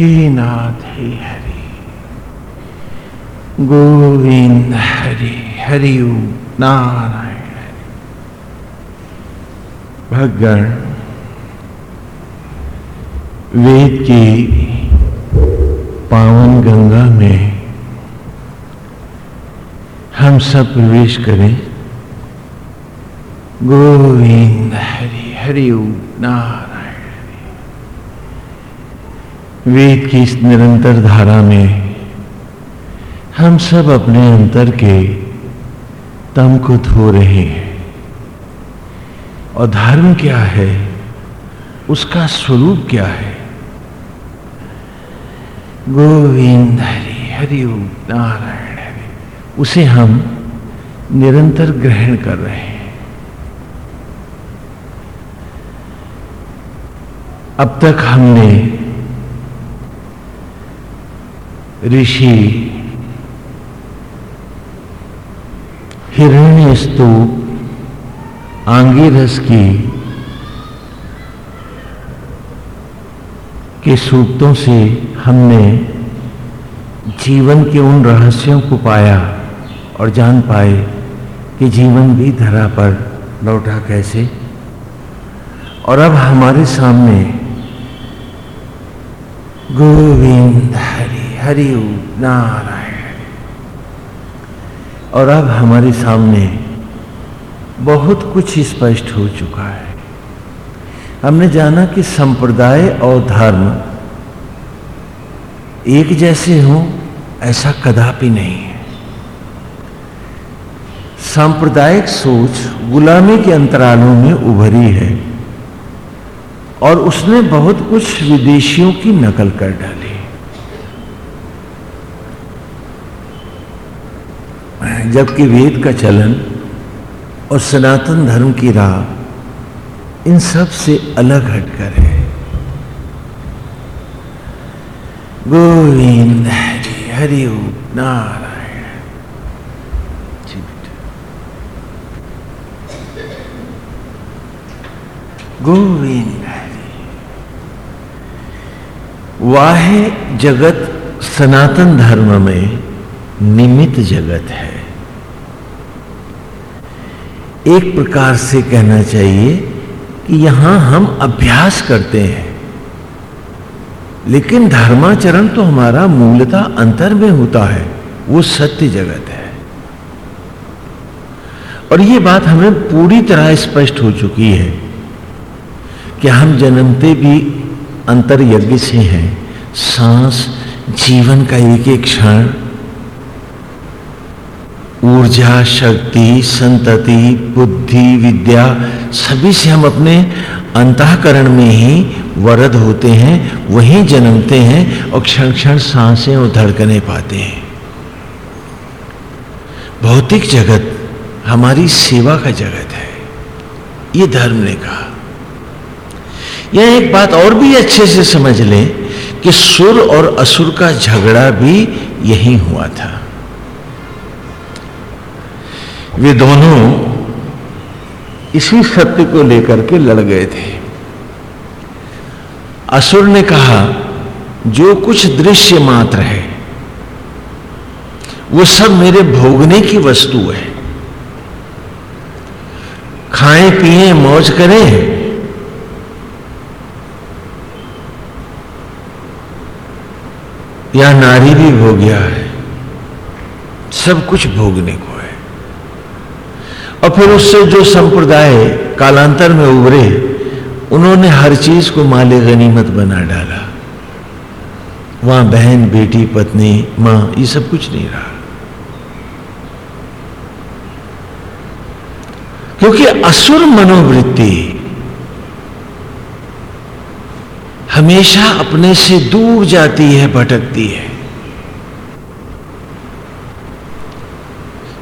हे नाथ हे हरि। गोविंद हरि हरि नारायण हरि। भगण, वेद की पावन गंगा में हम सब प्रवेश करें। गोविंद हरि हरि नारायण। वेद की इस निरंतर धारा में हम सब अपने अंतर के तम को धो रहे हैं। और धर्म क्या है? उसका स्वरूप क्या है? गोविंद हरि हरिओम नारायण हरि, उसे हम निरंतर ग्रहण कर रहे हैं। अब तक हमने ऋषि हिरण्य स्तूप आंगिरस की के सूक्तों से हमने जीवन के उन रहस्यों को पाया और जान पाए कि जीवन भी धरा पर लौटा कैसे। और अब हमारे सामने गोविंद हरि। हरि नारायण। और अब हमारे सामने बहुत कुछ स्पष्ट हो चुका है। हमने जाना कि संप्रदाय और धर्म एक जैसे हों, ऐसा कदापि नहीं है। सांप्रदायिक सोच गुलामी के अंतरालों में उभरी है और उसने बहुत कुछ विदेशियों की नकल कर डाली। जबकि वेद का चलन और सनातन धर्म की राह इन सबसे अलग हटकर है। गोविंद हरि हरि नारायण। गोविंद वाहे जगत सनातन धर्म में निमित जगत है। एक प्रकार से कहना चाहिए कि यहाँ हम अभ्यास करते हैं। लेकिन धर्माचरण तो हमारा मूलता अंतर में होता है, वो सत्य जगत है। और ये बात हमें पूरी तरह स्पष्ट हो चुकी है कि हम जन्मते भी अंतर यज्ञ से हैं, सांस जीवन का एक एक क्षण ऊर्जा, शक्ति, संतति, बुद्धि, विद्या, सभी से हम अपने अंतकरण में ही वरद होते हैं, वहीं जन्मते हैं और क्षण क्षण साँसें और धड़कने पाते हैं। भौतिक जगत हमारी सेवा का जगत है, ये धर्म ने कहा। यह एक बात और भी अच्छे से समझ लें कि सुर और असुर का झगड़ा भी यही हुआ था। वे दोनों इसी सत्य को लेकर के लड़ गए थे। असुर ने कहा, जो कुछ दृश्य मात्र है, वो सब मेरे भोगने की वस्तु है। खाएँ, पिए, मौज करें। या नारी भी भोग गया है, सब कुछ भोगने को। और फिर उससे जो संप्रदाय कालांतर में उभरे, उन्होंने हर चीज़ को माले गनीमत बना डाला। वहाँ बहन, बेटी, पत्नी, माँ, ये सब कुछ नहीं रहा। क्योंकि असुर मनोवृत्ति हमेशा अपने से दूर जाती है, भटकती है।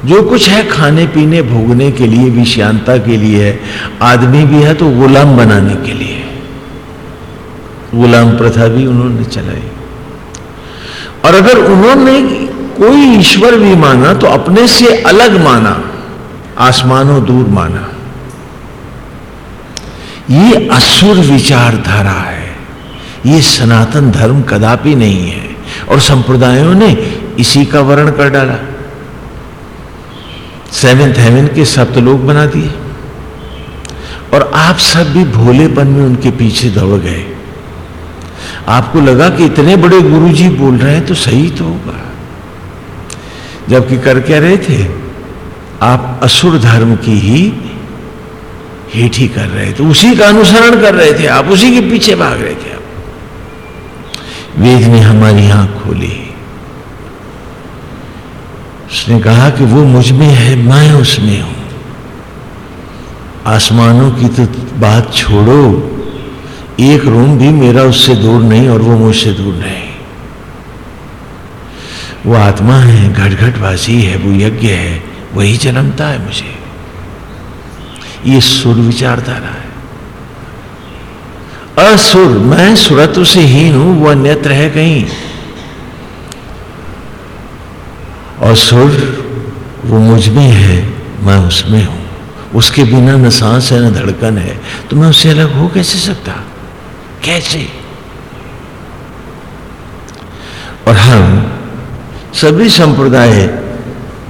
जो कुछ है खाने, पीने, भोगने के लिए विषांता के लिए है, आदमी भी है तो गुलाम बनाने के लिए गुलाम प्रथा भी उन्होंने चलाई। और अगर उन्होंने कोई ईश्वर भी माना तो अपने से अलग माना, आसमानों दूर माना। ये असुर विचारधारा है। ये सनातन धर्म कदापि नहीं है। और संप्रदायों ने इसी का वर्ण कर डाला। सेवेंथ हेवन के सप्तलोक बना दिए। और आप सब भी भोलेपन में उनके पीछे दौड़ गए। आपको लगा कि इतने बड़े गुरुजी बोल रहे हैं तो सही तो होगा। जबकि कर क्या रहे थे? आप असुर धर्म की ही हेठ कर रहे थे। उसी का अनुसरण कर रहे थे आप। उसी के पीछे भाग रहे थे आप। वेद ने हमारी आँख खोली। उसने कहा कि वो मुझमें है, मैं उसमें हूँ। आसमानों की तो बात छोड़ो, एक रूम भी मेरा उससे दूर नहीं और वो मुझसे दूर नहीं। वो आत्मा है घट घटवासी है, वो यज्ञ है, वही जन्मता है मुझे। ये सुर विचारधारा है। असुर, मैं सुरत्व से हीन हूँ, वो अन्यत्र है कहीं। और सुर, वो मुझमें है, मैं उसमें हूँ। उसके बिना न सांस है, न धड़कन है। तो मैं उससे अलग हो कैसे सकता? कैसे? और हम, सभी संप्रदाय,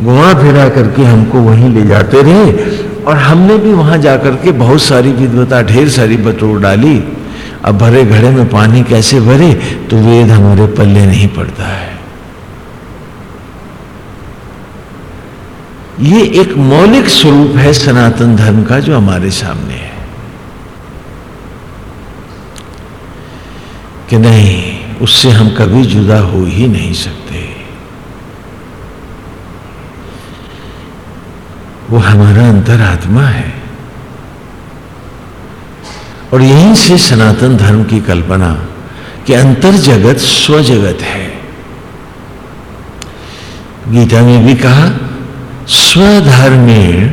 घुमा फिरा करके हमको वहीं ले जाते रहे। और हमने भी वहाँ जाकर के बहुत सारी विद्वता, ढेर सारी बटोर डाली। अब भरे घड़े में पानी कैसे भरे? तो वेद हमारे पल्ले नहीं पड़ता है। ये एक मौलिक स्वरूप है सनातन धर्म का जो हमारे सामने है। कि नहीं, उससे हम कभी जुदा हो ही नहीं सकते। वो हमारा अंतरात्मा है। और यहीं से सनातन धर्म की कल्पना कि अंतर जगत स्वजगत है। गीता में भी कहा स्वधर्मेण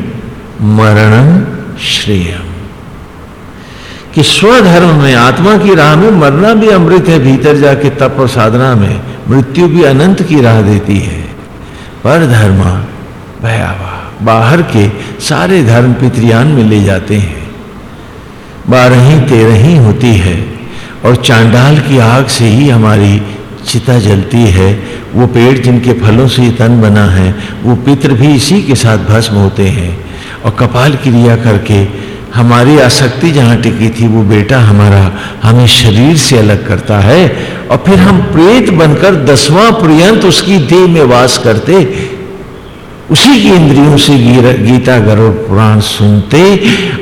मरणम श्रेयम। कि स्वधर्म में, आत्मा की राह में मरना भी अमृत है, भीतर जाके तप और साधना में मृत्यु भी अनंत की राह देती है। पर धर्म भयावा बाहर के सारे धर्म पितरियान में ले जाते हैं। बारह तेरह होती है और चांडाल की आग से ही हमारी चिता जलती है, वो पेड़ जिनके फलों से तन बना है, वो पित्र भी इसी के साथ भस्म होते हैं। और कपाल क्रिया करके हमारी आसक्ति जहाँ टिकी थी, वो बेटा हमारा हमें शरीर से अलग करता है, और फिर हम प्रेत बनकर दसवां पर्यंत उसकी देह में वास करते, उसी की इंद्रियों से गीता गरुड़ पुराण सुनते,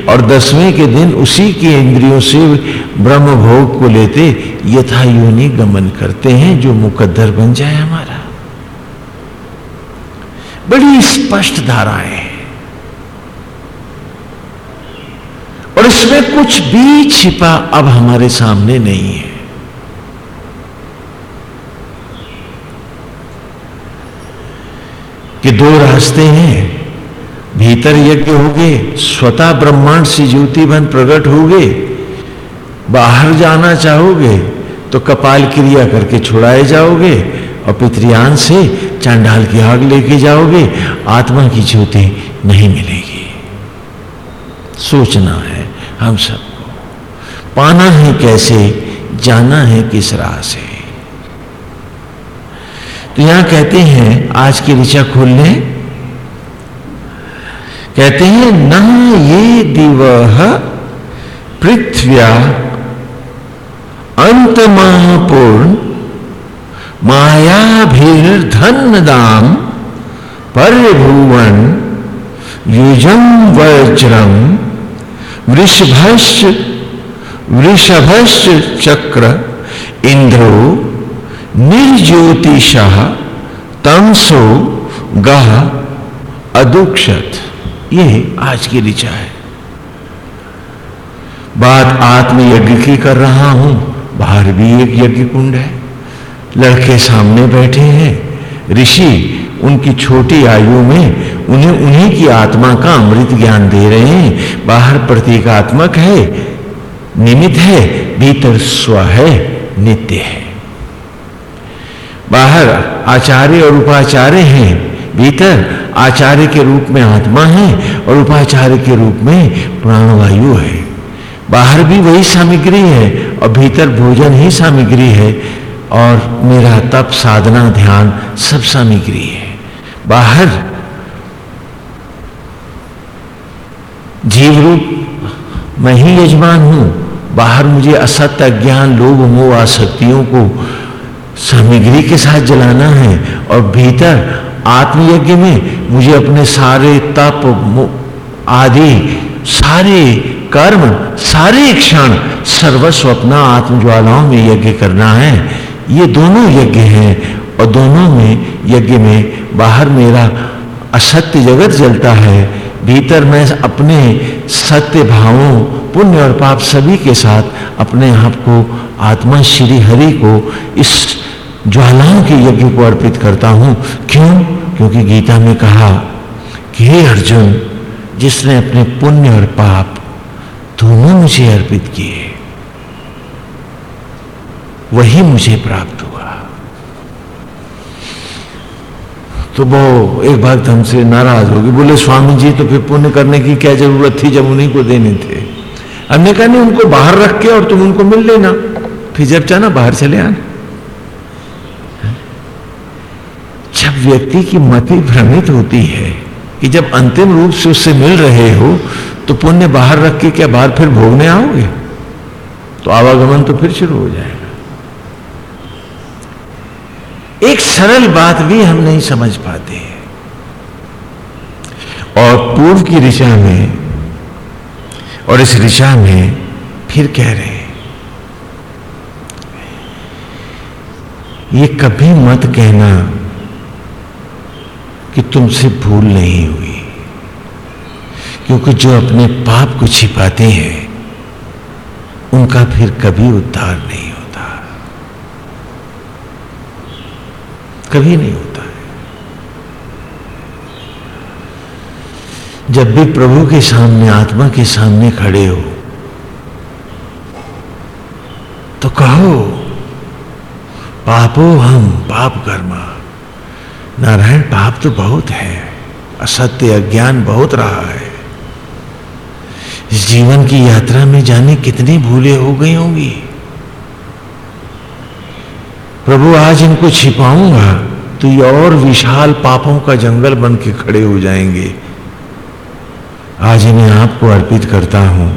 और दसवें के दिन उसी की इंद्रियों से ब्रह्म भोग को लेते यथा योनि गमन करते हैं, जो मुकद्दर बन जाए हमारा। बड़ी स्पष्ट धाराएँ हैं। और इसमें कुछ भी छिपा अब हमारे सामने नहीं है। कि दो रास्ते हैं, भीतर यज्ञ होगे, स्वतः ब्रह्मांड से ज्योति बन प्रकट गए बाहर जाना चाहोगे तो कपाल क्रिया करके छुड़ाए जाओगे और पितृयान से चांडाल की आग लेके जाओगे, आत्मा की ज्योति नहीं मिलेगी। सोचना है हम सबको। पाना है कैसे, जाना है किस राह से। तो यहाँ कहते हैं, आज की ऋचा खोल लें। कहते हैं, न ये दिव पृथ्व्या अंत महापूर्ण मायाभिर्धन दाम परिभुवन युजम वज्रम वृषभश्च वृषभश्च चक्र इंद्रो निर्ज्योतिष तमसो गह अदुक्षत। ये आज की ऋचा है। बात आत्मयज्ञ की कर रहा हूँ। बाहर भी एक यज्ञ कुंड है। लड़के सामने बैठे हैं। ऋषि, उनकी छोटी आयु में उन्हें उन्हीं की आत्मा का अमृत ज्ञान दे रहे हैं। बाहर प्रतीकात्मक है निमित है, भीतर स्व है, नित्य है। बाहर आचार्य और उपाचार्य हैं। भीतर आचार्य के रूप में आत्मा है और उपाचार्य के रूप में प्राणवायु है। बाहर भी वही सामग्री है और भीतर भोजन ही सामग्री है और मेरा तप, साधना, ध्यान सब सामग्री है। बाहर जीव रूप, मैं ही यजमान हूँ। बाहर मुझे असत्य ज्ञान लोभ, मोह, आसक्तियों को सामग्री के साथ जलाना है और भीतर आत्मयज्ञ में मुझे अपने सारे तप आदि सारे कर्म, सारे क्षण सर्वस्व अपना आत्मज्वालाओं में यज्ञ करना है। ये दोनों यज्ञ हैं और दोनों में, यज्ञ में बाहर मेरा असत्य जगत जलता है। भीतर मैं अपने सत्य भावों, पुण्य और पाप सभी के साथ अपने आप को, आत्मा श्री हरि को इस ज्वालाओं के यज्ञ को अर्पित करता हूँ। क्यों? क्योंकि गीता में कहा कि हे अर्जुन, जिसने अपने पुण्य और पाप दोनों मुझे अर्पित किए। वही मुझे प्राप्त हुआ। तो वो एक भक्त हमसे नाराज़ होगी बोले स्वामी जी तो फिर पुण्य करने की क्या ज़रूरत थी? जब उन्हीं को देने थे। हमने कहा, नहीं, उनको बाहर रख के और तुम उनको मिल लेना। फिर जब चाहना बाहर चले आना। जब व्यक्ति की मति भ्रमित होती है कि जब अंतिम रूप से उससे मिल रहे हो तो पुण्य बाहर रख के क्या बाहर फिर भोगने आओगे? तो आवागमन तो फिर शुरू हो जाएगा। एक सरल बात भी हम नहीं समझ पाते और पूर्व की ऋषा में, और इस ऋषा में फिर कह रहे हैं, ये कभी मत कहना कि तुमसे भूल नहीं हुई। क्योंकि जो अपने पाप को छिपाते हैं, उनका फिर कभी उद्धार नहीं होता। कभी नहीं होता है। जब भी प्रभु के सामने, आत्मा के सामने खड़े हो तो कहो, पापो हम पाप कर्मा। नारायण, पाप तो बहुत है, असत्य, अज्ञान बहुत रहा है। इस जीवन की यात्रा में जाने कितनी भूले हो गई होंगी। प्रभु, आज इनको छिपाऊँगा तो ये और विशाल पापों का जंगल बन के खड़े हो जाएँगे। आज इन्हें आपको अर्पित करता हूँ,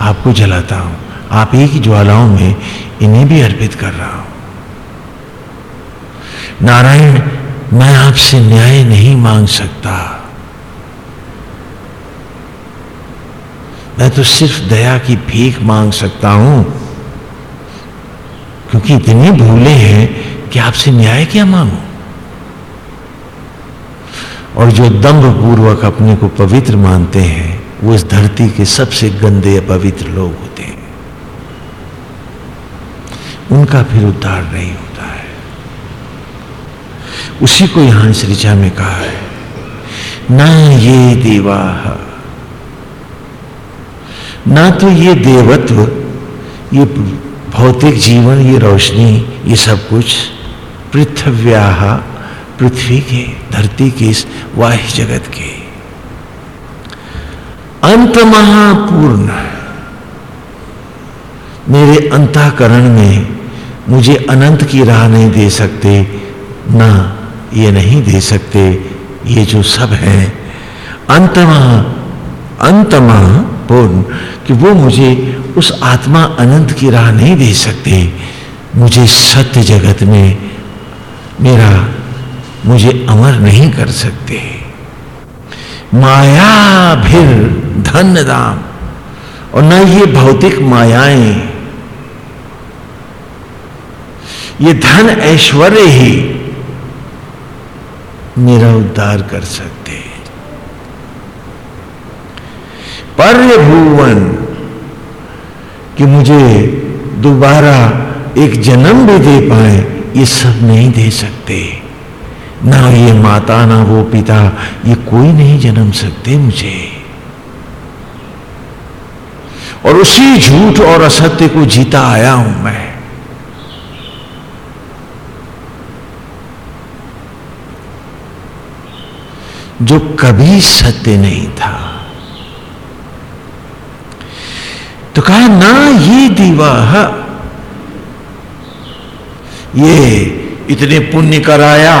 आपको जलाता हूँ, आप ही की ज्वालाओं में इन्हें भी अर्पित कर रहा हूँ। नारायण, मैं आपसे न्याय नहीं मांग सकता। मैं तो सिर्फ़ दया की भीख मांग सकता हूँ, क्योंकि इतने भूले हैं कि आपसे न्याय क्या मांगू? और जो दम्भ पूर्वक अपने को पवित्र मानते हैं, वो इस धरती के सबसे गंदे पवित्र लोग होते हैं। उनका फिर उद्धार नहीं होता है। उसी को यहाँ इस ऋचा में कहा है, ना ये देवाह ना तो ये देवत्व, ये भौतिक जीवन, ये रोशनी, ये सब कुछ पृथ्व्या पृथ्वी के, धरती के, इस वाह्य जगत के। अंत महापूर्ण। मेरे अंतकरण में मुझे अनंत की राह नहीं दे सकते, ना ये नहीं दे सकते, ये जो सब है अंतमा अंतमा पूर्ण कि वो मुझे उस आत्मा अनंत की राह नहीं दे सकते। मुझे सत्य जगत में मेरा, मुझे अमर नहीं कर सकते। माया फिर धन दाम। और न ये भौतिक मायाएँ। ये धन ऐश्वर्य ही मेरा उद्धार कर सकते। भुवन कि मुझे दोबारा एक जन्म भी दे पाए, ये सब नहीं दे सकते। ना ये माता, ना वो पिता, ये कोई नहीं जन्म सकते मुझे। और उसी झूठ और असत्य को जीता आया हूँ मैं। जो कभी सत्य नहीं था। तो कहा, ना ये दीवा ये इतने पुण्य कराया,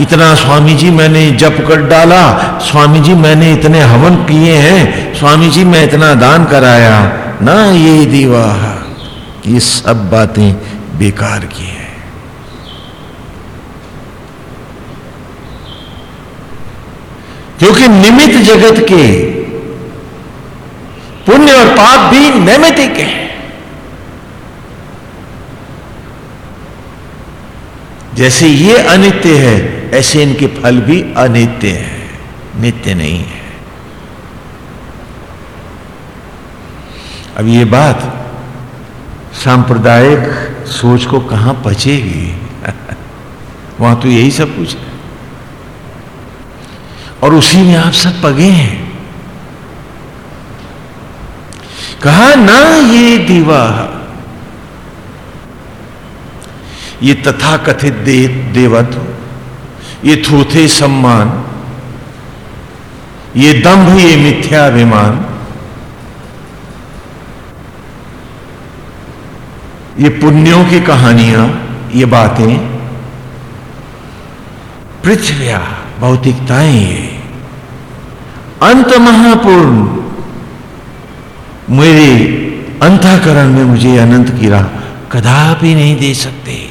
इतना स्वामी जी मैंने जप कर डाला स्वामी जी मैंने इतने हवन किए हैं स्वामी जी मैं इतना दान कराया, ना ये दीवा ये सब बातें बेकार की हैं। क्योंकि निमित जगत के पुण्य और पाप भी नैमितिक है। जैसे ये अनित्य है, ऐसे इनके फल भी अनित्य है, नित्य नहीं है। अब ये बात सांप्रदायिक सोच को कहाँ पचेगी? वहाँ तो यही सब कुछ है। और उसी में आप सब पगे हैं। कहा ना ये दीवा ये तथाकथित दे, देवत्व। ये थूथे सम्मान। ये दंभ ये मिथ्याभिमान। ये पुण्यों की कहानियाँ ये बातें। पृथ्व्या भौतिकताएँ ये। अंत महापूर्ण। मेरे अंतकरण में मुझे अनंत की राह कदापि नहीं दे सकते।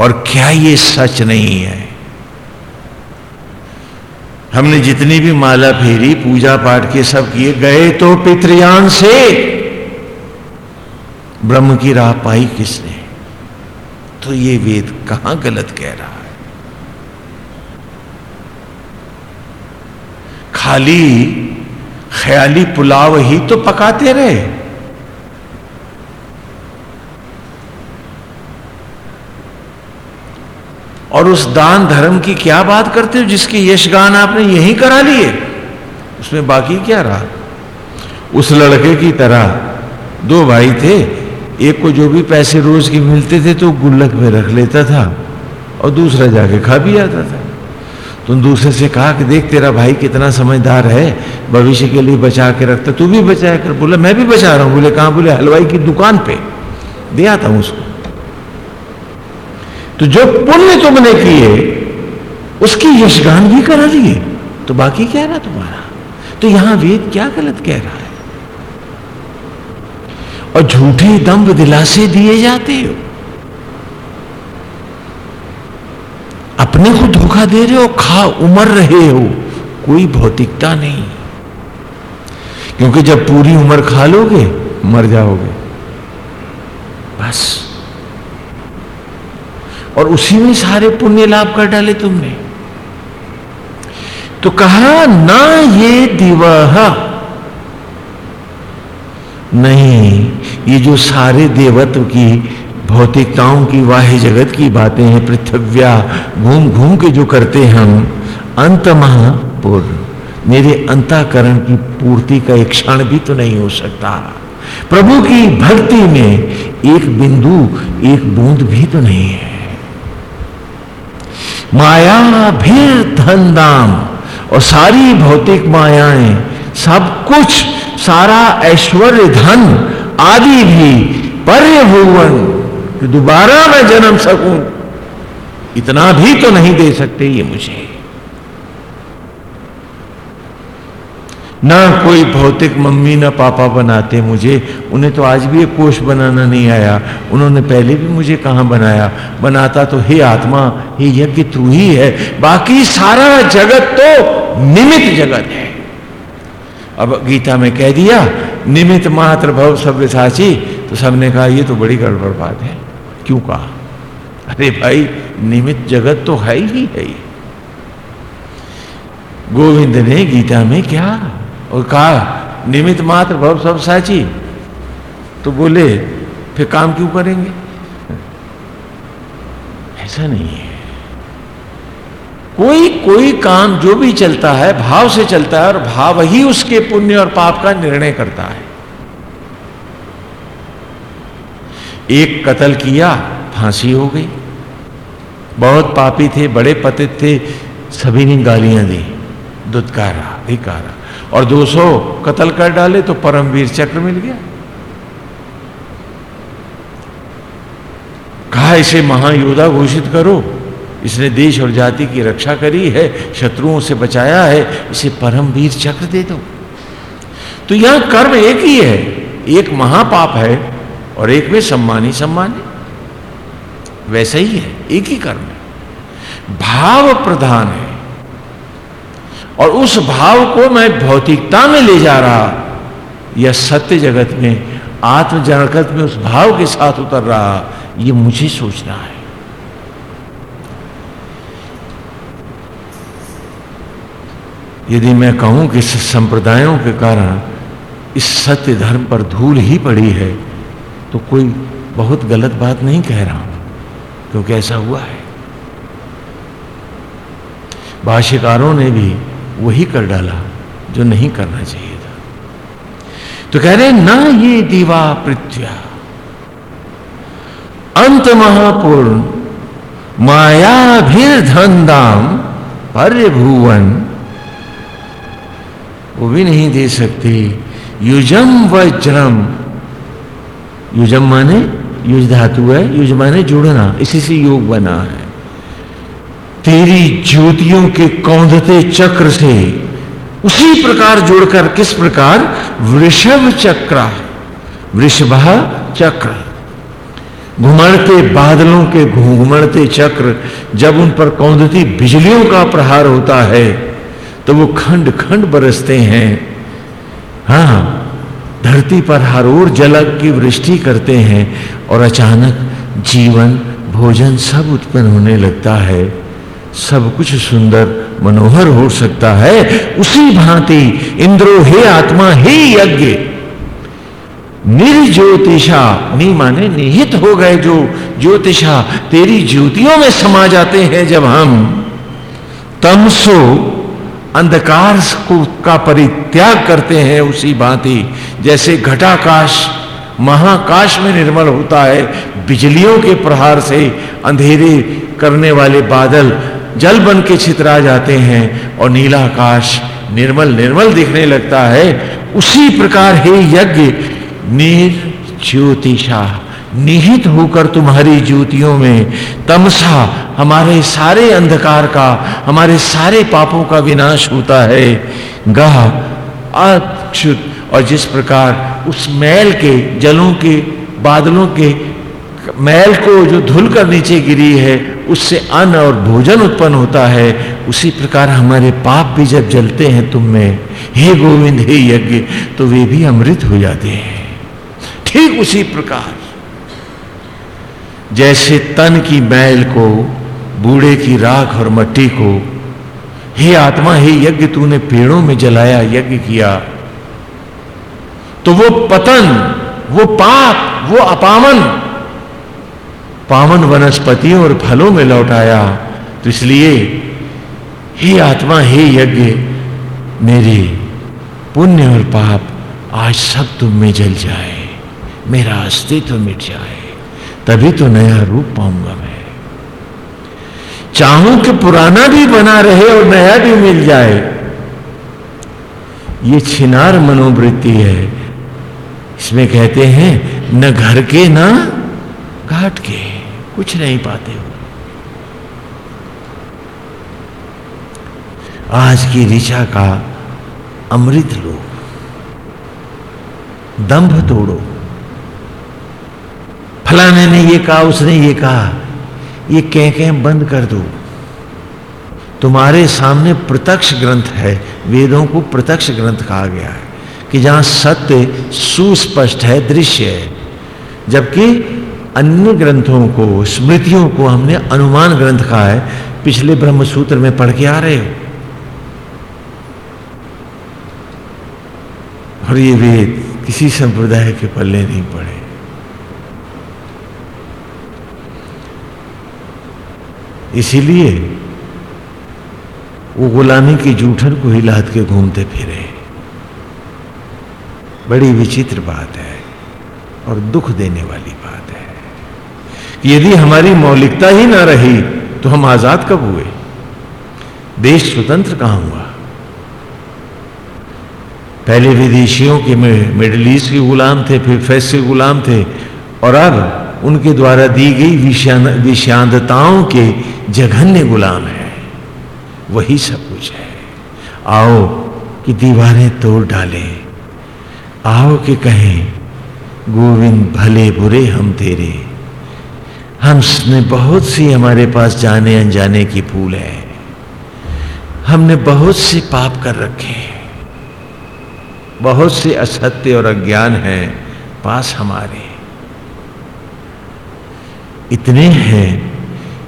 और क्या ये सच नहीं है? हमने जितनी भी माला फेरी पूजा पाठ के सब किए, गए तो पितृयान से। ब्रह्म की राह पाई किसने? तो ये वेद कहाँ गलत कह रहा है? खाली ख्याली पुलाव ही तो पकाते रहे। और उस दान धर्म की क्या बात करते हो जिसके यशगान आपने यही करा लिए? उसमें बाकी क्या रहा? उस लड़के की तरह दो भाई थे, एक को जो भी पैसे रोज के मिलते थे तो गुल्लक में रख लेता था और दूसरा जाके खा भी आता था। तुम दूसरे से कहा कि देख, तेरा भाई कितना समझदार है, भविष्य के लिए बचा के रखता तू भी बचाया कर बोला, मैं भी बचा रहा हूँ। बोले, कहा बोले? हलवाई की दुकान पे। दे आता हूँ उसको। तो जो पुण्य तुमने किए, उसकी यशगान भी करा लिए तो बाकी क्या रहा तुम्हारा? तो यहाँ वेद क्या गलत कह रहा है? और झूठे दम्भ दिलासे दिए जाते हो। अपने को धोखा दे रहे हो, खा उमर रहे हो, कोई भौतिकता नहीं। क्योंकि जब पूरी उम्र खा लोगे, मर जाओगे। बस। और उसी में सारे पुण्य लाभ कर डाले तुमने। तो कहा, ना ये दिवह। नहीं, ये जो सारे देवत्व की भौतिकताओं की वाह्य जगत की बातें हैं, पृथ्व्या घूम घूम के जो करते हैं हम अंत महापूर्ण मेरे अंताकरण की पूर्ति का एक क्षण भी तो नहीं हो सकता। प्रभु की भक्ति में एक बिंदु, एक बूंद भी तो नहीं है। माया भी धन, दाम और सारी भौतिक मायाएँ, सब कुछ, सारा ऐश्वर्य, धन आदि भी पर्य कि दोबारा मैं जन्म सकूँ? इतना भी तो नहीं दे सकते ये मुझे। ना कोई भौतिक मम्मी, ना पापा बनाते मुझे। उन्हें तो आज भी एक कोष बनाना नहीं आया। उन्होंने पहले भी मुझे कहाँ बनाया? बनाता तो हे आत्मा, हे यज्ञ तू ही है। बाकी सारा जगत तो निमित जगत है। अब गीता में कह दिया निमित मात्र भव सभ्य साची तो सबने कहा, ये तो बड़ी गड़बड़ बात है। क्यों कहा? अरे भाई, निमित जगत तो है ही है। गोविंद ने गीता में क्या? और कहा, निमित मात्र भव सब साची। तो बोले, फिर काम क्यों करेंगे? ऐसा नहीं है। कोई कोई काम जो भी चलता है, भाव से चलता है और भाव ही उसके पुण्य और पाप का निर्णय करता है। एक कत्ल किया, फांसी हो गई। बहुत पापी थे, बड़े पतित थे, सभी ने गालियाँ दी। दुदकारा धिकारा। और 200 कत्ल कर डाले तो परमवीर चक्र मिल गया। कहा, इसे महायोद्धा घोषित करो। इसने देश और जाति की रक्षा करी है, शत्रुओं से बचाया है, इसे परमवीर चक्र दे दो। तो यहाँ कर्म एक ही है। एक महापाप है और एक में सम्मानी सम्मानी वैसा ही है, एक ही कर्म है। भाव प्रधान है। और उस भाव को मैं भौतिकता में ले जा रहा, या सत्य जगत में, आत्म जगत में उस भाव के साथ उतर रहा, ये मुझे सोचना है। यदि मैं कहूँ कि संप्रदायों के कारण इस सत्य धर्म पर धूल ही पड़ी है तो कोई बहुत गलत बात नहीं कह रहा हूँ क्योंकि ऐसा हुआ है। भाष्यकारों ने भी वही कर डाला जो नहीं करना चाहिए था। तो कह रहे, ना ये दीवा पृथ्व्या, अंत महापूर्ण माया भीर धनदाम भुवन वो भी नहीं दे सकती। युजम वज्रम युजम माने युज धातु है युज माने जुड़ना, इसी से योग बना है। तेरी ज्योतियों के कौंधते चक्र से उसी प्रकार जुड़कर किस प्रकार? वृषभ चक्र वृषभ चक्र घुमड़ते बादलों के घुमड़ते चक्र जब उन पर कौंधती बिजलियों का प्रहार होता है तो वो खंड खंड बरसते हैं। हाँ धरती पर हर ओर जल की वृष्टि करते हैं और अचानक जीवन, भोजन सब उत्पन्न होने लगता है। सब कुछ सुंदर, मनोहर हो सकता है। उसी भांति इंद्रो हे आत्मा, हे यज्ञ। निर्ज्योतिषा, नी माने निहित हो गए जो ज्योतिषा, तेरी ज्योतियों में समा जाते हैं जब हम। तमसो अंधकार को का परित्याग करते हैं उसी भांति। जैसे घटाकाश, महाकाश में निर्मल होता है, बिजलियों के प्रहार से अंधेरे करने वाले बादल जल बन के छितरा जाते हैं और नीला आकाश निर्मल निर्मल दिखने लगता है। उसी प्रकार हे यज्ञ, निर्ज्योतिषा। निहित होकर तुम्हारी ज्योतियों में तमसा हमारे सारे अंधकार का, हमारे सारे पापों का विनाश होता है। गह अक्षुत और जिस प्रकार उस मैल के जलों के, बादलों के मैल को जो धुल कर नीचे गिरी है, उससे अन्न और भोजन उत्पन्न होता है, उसी प्रकार हमारे पाप भी जब जलते हैं तुम में, हे गोविंद, हे यज्ञ तो वे भी अमृत हो जाते हैं। ठीक उसी प्रकार। जैसे तन की मैल को, बूढ़े की राख और मट्टी को। हे आत्मा, हे यज्ञ, तूने पेड़ों में जलाया, यज्ञ किया। तो वो पतन, वो पाप, वो अपावन पावन वनस्पतियों और फलों में लौटाया तो इसलिए, हे आत्मा, हे यज्ञ, मेरे पुण्य और पाप आज सब तुम में जल जाए, मेरा अस्तित्व मिट जाए। तभी तो नया रूप पाऊँगा मैं। चाहूँ कि पुराना भी बना रहे और नया भी मिल जाए। ये छिनार मनोवृत्ति है। इसमें कहते हैं, न घर के ना घाट के। कुछ नहीं पाते हो आज की ऋचा का अमृत लो दंभ तोड़ो। फलाने ने ये कहा, उसने ये कहा, ये कह कह बंद कर दो। तुम्हारे सामने प्रत्यक्ष ग्रंथ है, वेदों को प्रत्यक्ष ग्रंथ कहा गया है, कि जहाँ सत्य सुस्पष्ट है, दृश्य है, जबकि अन्य ग्रंथों को, स्मृतियों को हमने अनुमान ग्रंथ कहा है, पिछले ब्रह्मसूत्र में पढ़ के आ रहे हो। और ये वेद किसी संप्रदाय के पल्ले नहीं पड़े। इसीलिए वो गुलामी की जूठन को ही लाद के घूमते फिरे। बड़ी विचित्र बात है और दुख देने वाली बात है कि यदि हमारी मौलिकता ही ना रही तो हम आज़ाद कब हुए? देश स्वतंत्र कहाँ हुआ? पहले विदेशियों के मिडिल ईस्ट के गुलाम थे, फिर फैस के गुलाम थे, और अब उनके द्वारा दी गई विषांतताओं के जघन्य गुलाम है। वही सब कुछ है। आओ कि दीवारें तोड़ डाले। आओ कि कहें, गोविंद, भले बुरे हम तेरे। हमने बहुत सी हमारे पास जाने अनजाने की भूल है। हमने बहुत से पाप कर रखे हैं। बहुत से असत्य और अज्ञान हैं पास हमारे। इतने हैं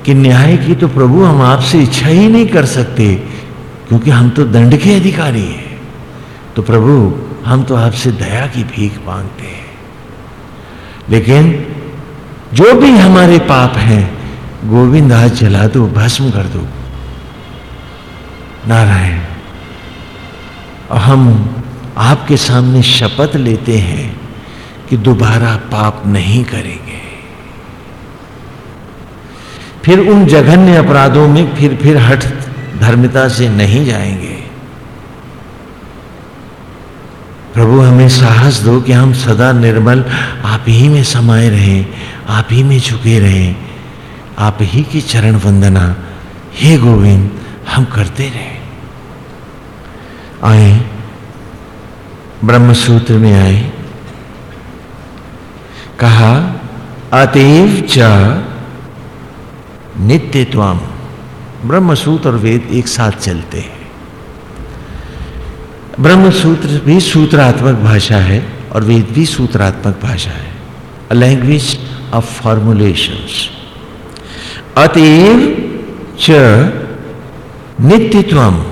कि न्याय की तो प्रभु हम आपसे इच्छा ही नहीं कर सकते, क्योंकि हम तो दंड के अधिकारी हैं। तो प्रभु, हम तो आपसे दया की भीख मांगते हैं। लेकिन जो भी हमारे पाप हैं, गोविंद, आज जला दो, भस्म कर दो। नारायण और हम आपके सामने शपथ लेते हैं कि दोबारा पाप नहीं करेंगे। फिर उन जघन्य अपराधों में फिर फिर हट धर्मिता से नहीं जाएँगे। प्रभु, हमें साहस दो कि हम सदा निर्मल, आप ही में समाये रहें, आप ही में झुके रहें। आप ही की चरण वंदना, हे गोविंद, हम करते रहे। आए ब्रह्म सूत्र में आए। कहा अतएव च नित्यत्वम। ब्रह्म सूत्र और वेद एक साथ चलते हैं। ब्रह्म सूत्र भी सूत्रात्मक भाषा है और वेद भी सूत्रात्मक भाषा है। अ लैंग्वेज ऑफ़ फॉर्मुलेशंस अतएव च नित्यत्वम।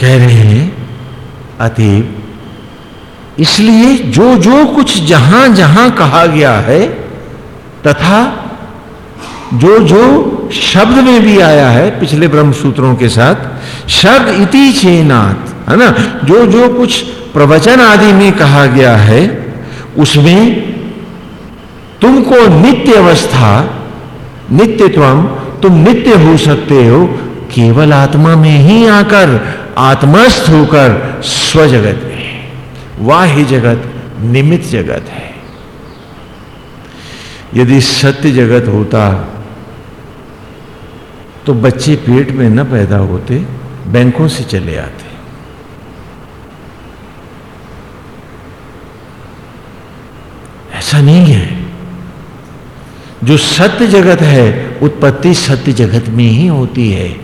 कह रहे हैं, अतएव, इसलिए जो जो कुछ जहाँ जहाँ कहा गया है, तथा जो जो शब्द में भी आया है पिछले ब्रह्म सूत्रों के साथ शब्द इति चेनाथ है ना? जो जो कुछ प्रवचन आदि में कहा गया है, उसमें तुमको नित्य अवस्था नित्यत्वम, तुम नित्य हो सकते हो, केवल आत्मा में ही आकर, आत्मस्थ होकर स्वजगत में। वाह जगत, निमित्त जगत है। यदि सत्य जगत होता तो बच्चे पेट में न पैदा होते, बैंकों से चले आते। ऐसा नहीं है। जो सत्य जगत है, उत्पत्ति सत्य जगत में ही होती है।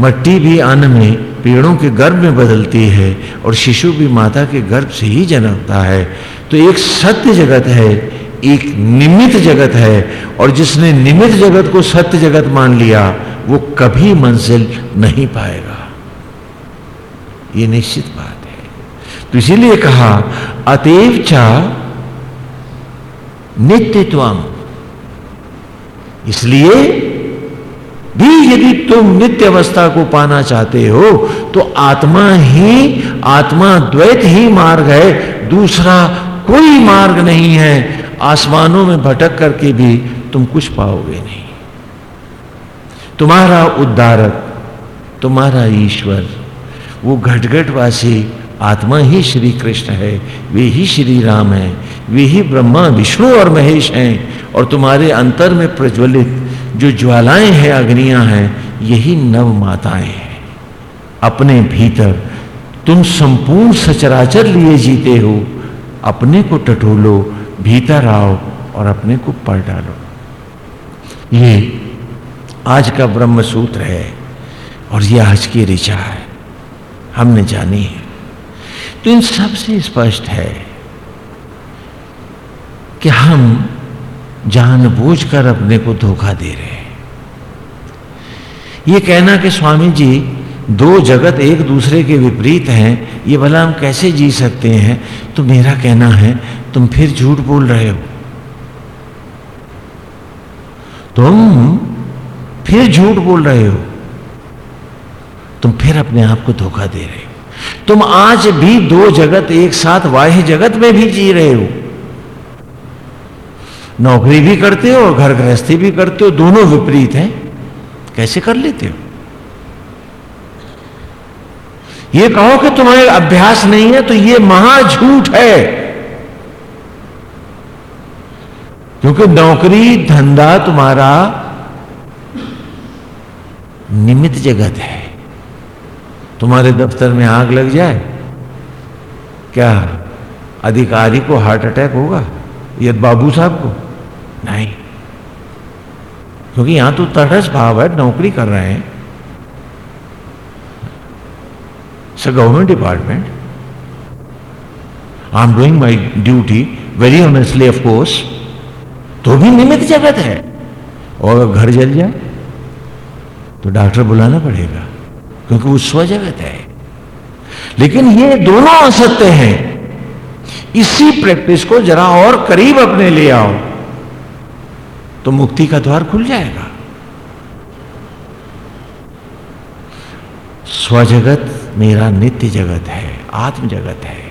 मट्टी भी अन्न में, पेड़ों के गर्भ में बदलती है और शिशु भी माता के गर्भ से ही जन्मता है। तो एक सत्य जगत है, एक निमित जगत है और जिसने निमित जगत को सत्य जगत मान लिया वो कभी मंजिल नहीं पाएगा। ये निश्चित बात है। तो इसीलिए कहा, अतएव चा नित्यत्वम इसलिए भी यदि तुम नित्य अवस्था को पाना चाहते हो तो आत्मा ही, आत्मा द्वैत ही मार्ग है। दूसरा कोई मार्ग नहीं है। आसमानों में भटक करके भी तुम कुछ पाओगे नहीं। तुम्हारा उद्धारक, तुम्हारा ईश्वर, वो घटघटवासी आत्मा ही श्री कृष्ण है, वे ही श्री राम है, वे ही ब्रह्मा, विष्णु और महेश हैं, और तुम्हारे अंतर में प्रज्वलित जो ज्वालाएँ हैं, अग्नियाँ हैं, यही नव माताएँ हैं। अपने भीतर तुम संपूर्ण सचराचर लिए जीते हो, अपने को टटोलो, भीतर आओ और अपने को पढ़ डालो ये आज का ब्रह्म सूत्र है और यह आज की ऋचा है। हमने जानी है। तो इन सबसे स्पष्ट है कि हम जानबूझकर अपने को धोखा दे रहे हैं। ये कहना कि स्वामी जी, दो जगत एक दूसरे के विपरीत हैं, ये भला हम कैसे जी सकते हैं? तो मेरा कहना है, तुम फिर झूठ बोल रहे हो। तुम फिर झूठ बोल रहे हो। तुम फिर अपने आप को धोखा दे रहे हो। तुम आज भी दो जगत, एक साथ वाह्य जगत में भी जी रहे हो। नौकरी भी करते हो और घर गृहस्थी भी करते हो, दोनों विपरीत हैं। कैसे कर लेते हो? ये कहो कि तुम्हारे अभ्यास नहीं है तो ये महा झूठ है। क्योंकि नौकरी, धंधा तुम्हारा निमित जगत है। तुम्हारे दफ्तर में आग लग जाए, क्या अधिकारी को हार्ट अटैक होगा? या बाबू साहब को? नहीं। क्योंकि यहाँ तो तटस भाव है, नौकरी कर रहे हैं। Government department I am doing my duty very honestly of course तो भी निमित जगत है। और घर जल जाए तो डॉक्टर बुलाना पड़ेगा, क्योंकि वो स्वजगत है। लेकिन ये दोनों असत्य हैं। इसी प्रैक्टिस को जरा और करीब अपने ले आओ तो मुक्ति का द्वार खुल जाएगा। स्वजगत मेरा नित्य जगत है आत्म जगत है।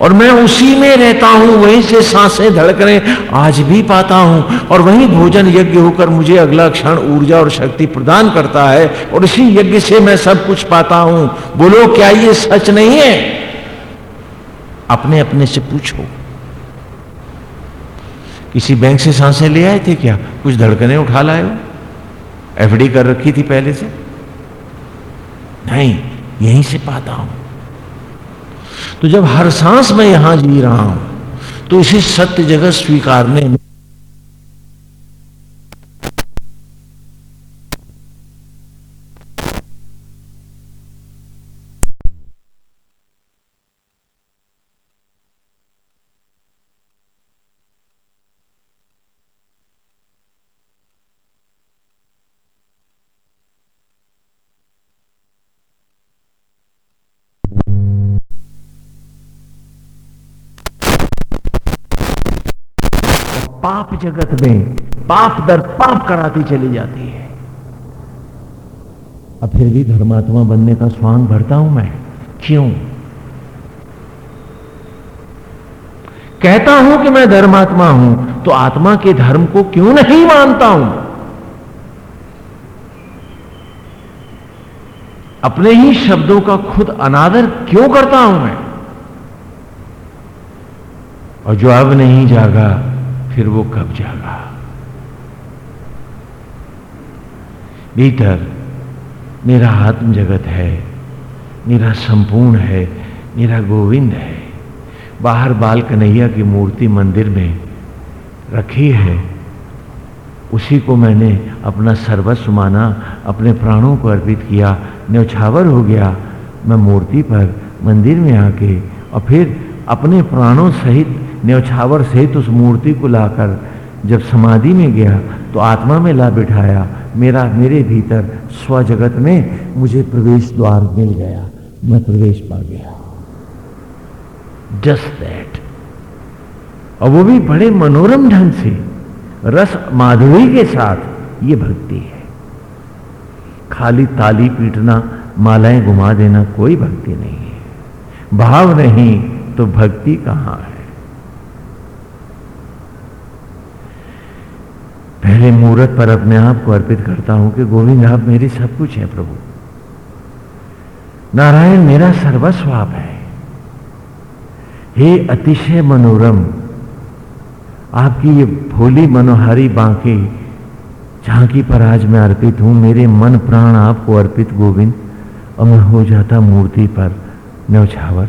और मैं उसी में रहता हूँ, वहीं से साँसें धड़कने आज भी पाता हूँ। और वहीं भोजन यज्ञ होकर मुझे अगला क्षण ऊर्जा और शक्ति प्रदान करता है और इसी यज्ञ से मैं सब कुछ पाता हूँ। बोलो, क्या ये सच नहीं है? अपने अपने से पूछो। किसी बैंक से साँसें ले आए थे क्या? कुछ धड़कने उठा लाए हो? एफडी कर रखी थी पहले से? नहीं, यहीं से पाता हूँ। तो जब हर सांस में यहाँ जी रहा हूँ तो इसे सत्य जगत स्वीकारने पाप जगत में पाप दर पाप कराती चली जाती है। अब फिर भी धर्मात्मा बनने का स्वांग भरता हूँ मैं। क्यों? कहता हूँ कि मैं धर्मात्मा हूँ तो आत्मा के धर्म को क्यों नहीं मानता हूँ? अपने ही शब्दों का खुद अनादर क्यों करता हूँ मैं? और जो अब नहीं जागा फिर वो कब जागा? भीतर मेरा आत्म जगत है, मेरा संपूर्ण है, मेरा गोविंद है। बाहर बाल कन्हैया की मूर्ति मंदिर में रखी है। उसी को मैंने अपना सर्वस्व माना, अपने प्राणों को अर्पित किया। न्यौछावर हो गया। मैं मूर्ति पर मंदिर में आके और फिर अपने प्राणों सहित न्यौछावर सहित उस मूर्ति को लाकर जब समाधि में गया तो आत्मा में ला बिठाया, मेरा, मेरे भीतर स्व जगत में मुझे प्रवेश द्वार मिल गया। मैं प्रवेश पा गया। जस्ट दैट और वो भी बड़े मनोरम ढंग से, रस माधुरी के साथ ये भक्ति है। खाली ताली पीटना, मालाएँ घुमा देना कोई भक्ति नहीं है। भाव नहीं तो भक्ति कहाँ है? पहले मुहूर्त पर अपने आप को अर्पित करता हूँ कि गोविंद, आप मेरी सब कुछ है प्रभु। नारायण, मेरा सर्वस्व आप है। हे अतिशय मनोरम, आपकी ये भोली मनोहारी बांके झांकी पर आज मैं अर्पित हूँ। मेरे मन प्राण आपको अर्पित, गोविंद, और मैं हो जाता मूर्ति पर न्यौछावर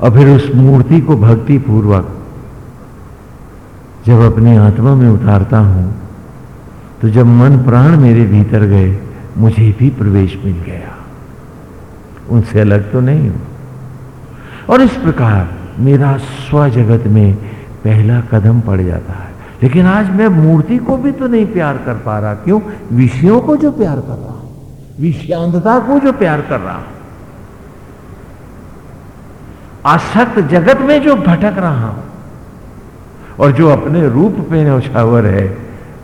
और फिर उस मूर्ति को भक्ति पूर्वक जब अपनी आत्मा में उतारता हूँ तो जब मन प्राण मेरे भीतर गए, मुझे भी प्रवेश मिल गया। उनसे अलग तो नहीं हूँ। और इस प्रकार मेरा स्व जगत में पहला कदम पड़ जाता है। लेकिन आज मैं मूर्ति को भी तो नहीं प्यार कर पा रहा। क्यों? विषयों को जो प्यार कर रहा हूँ। विषयांधता को जो प्यार कर रहा हूँ। आसक्त जगत में जो भटक रहा हूँ और जो अपने रूप पे न्यौछावर है,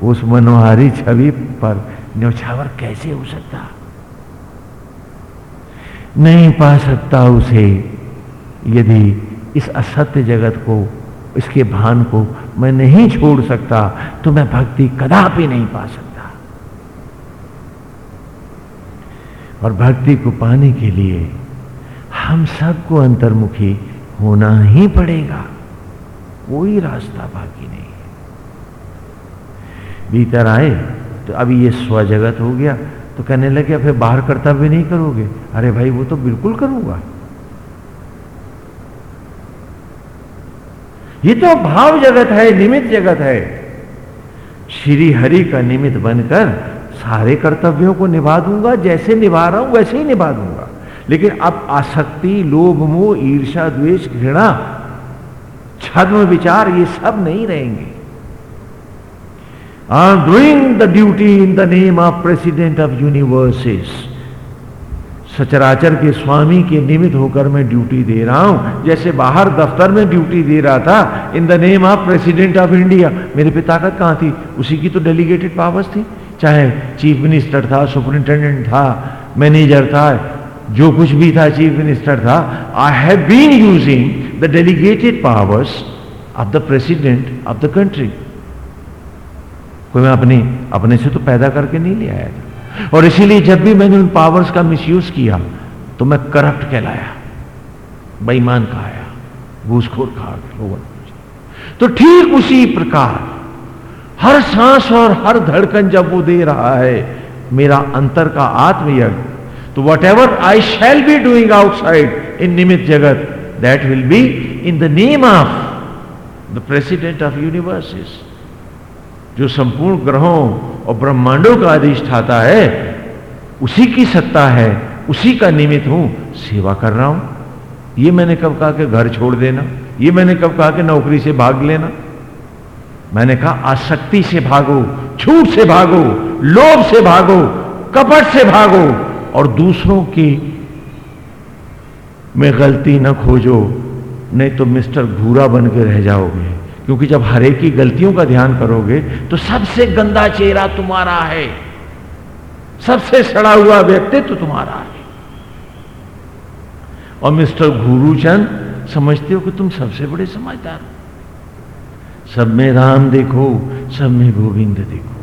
उस मनोहारी छवि पर न्यौछावर कैसे हो सकता? नहीं पा सकता उसे, यदि इस असत्य जगत को, इसके भान को मैं नहीं छोड़ सकता तो मैं भक्ति कदापि नहीं पा सकता। और भक्ति को पाने के लिए हम सबको अंतर्मुखी होना ही पड़ेगा। कोई रास्ता बाकी नहीं है। भीतर आए तो अभी ये स्वजगत हो गया तो कहने लगे फिर बाहर कर्तव्य नहीं करोगे? अरे भाई, वो तो बिल्कुल करूँगा। ये तो भाव जगत है, निमित्त जगत है। श्री हरि का निमित्त बनकर सारे कर्तव्यों को निभा दूँगा, जैसे निभा रहा हूँ, वैसे ही निभा दूँगा। लेकिन अब आसक्ति, लोभ, मोह ईर्षा द्वेष, घृणा छद्म विचार ये सब नहीं रहेंगे। Am doing the duty in the name of president of universes सचराचर के स्वामी के निमित्त होकर मैं ड्यूटी दे रहा हूँ। जैसे बाहर दफ्तर में ड्यूटी दे रहा था in the name of president of India मेरे पे ताकत कहाँ थी? उसी की तो डेलीगेटेड पावर्स थी। चाहे चीफ मिनिस्टर था सुपरिंटेंडेंट था मैनेजर था जो कुछ भी था, चीफ मिनिस्टर था I have been using the delegated powers of the president of the country कोई मैं अपने अपने से तो पैदा करके नहीं ले आया था। और इसीलिए जब भी मैंने उन पावर्स का मिसयूज किया तो मैं करप्ट कहलाया। बेईमान कहाया घूसखोर कहा तो ठीक उसी प्रकार, हर सांस और हर धड़कन जब वो दे रहा है, मेरा अंतर का आत्मयज्ञ whatever I shall be doing outside in निमित जगत that will be in the name of the president of universes जो संपूर्ण ग्रहों और ब्रह्मांडों का अधिष्ठाता है, उसी की सत्ता है, उसी का निमित्त हूँ, सेवा कर रहा हूँ। ये मैंने कब कहा कि घर छोड़ देना, ये मैंने कब कहा कि नौकरी से भाग लेना। मैंने कहा, आसक्ति से भागो, छूट से भागो, लोभ से भागो, कपट से भागो और दूसरों की में गलती न खोजो, नहीं तो मिस्टर घूरा बन के रह जाओगे। क्योंकि जब हरे की गलतियों का ध्यान करोगे तो सबसे गंदा चेहरा तुम्हारा है। सबसे सड़ा हुआ व्यक्तित्व तो तुम्हारा है। और मिस्टर गुरुचंद समझते हो कि तुम सबसे बड़े समझदार हो। सब में राम देखो, सब में गोविंद देखो।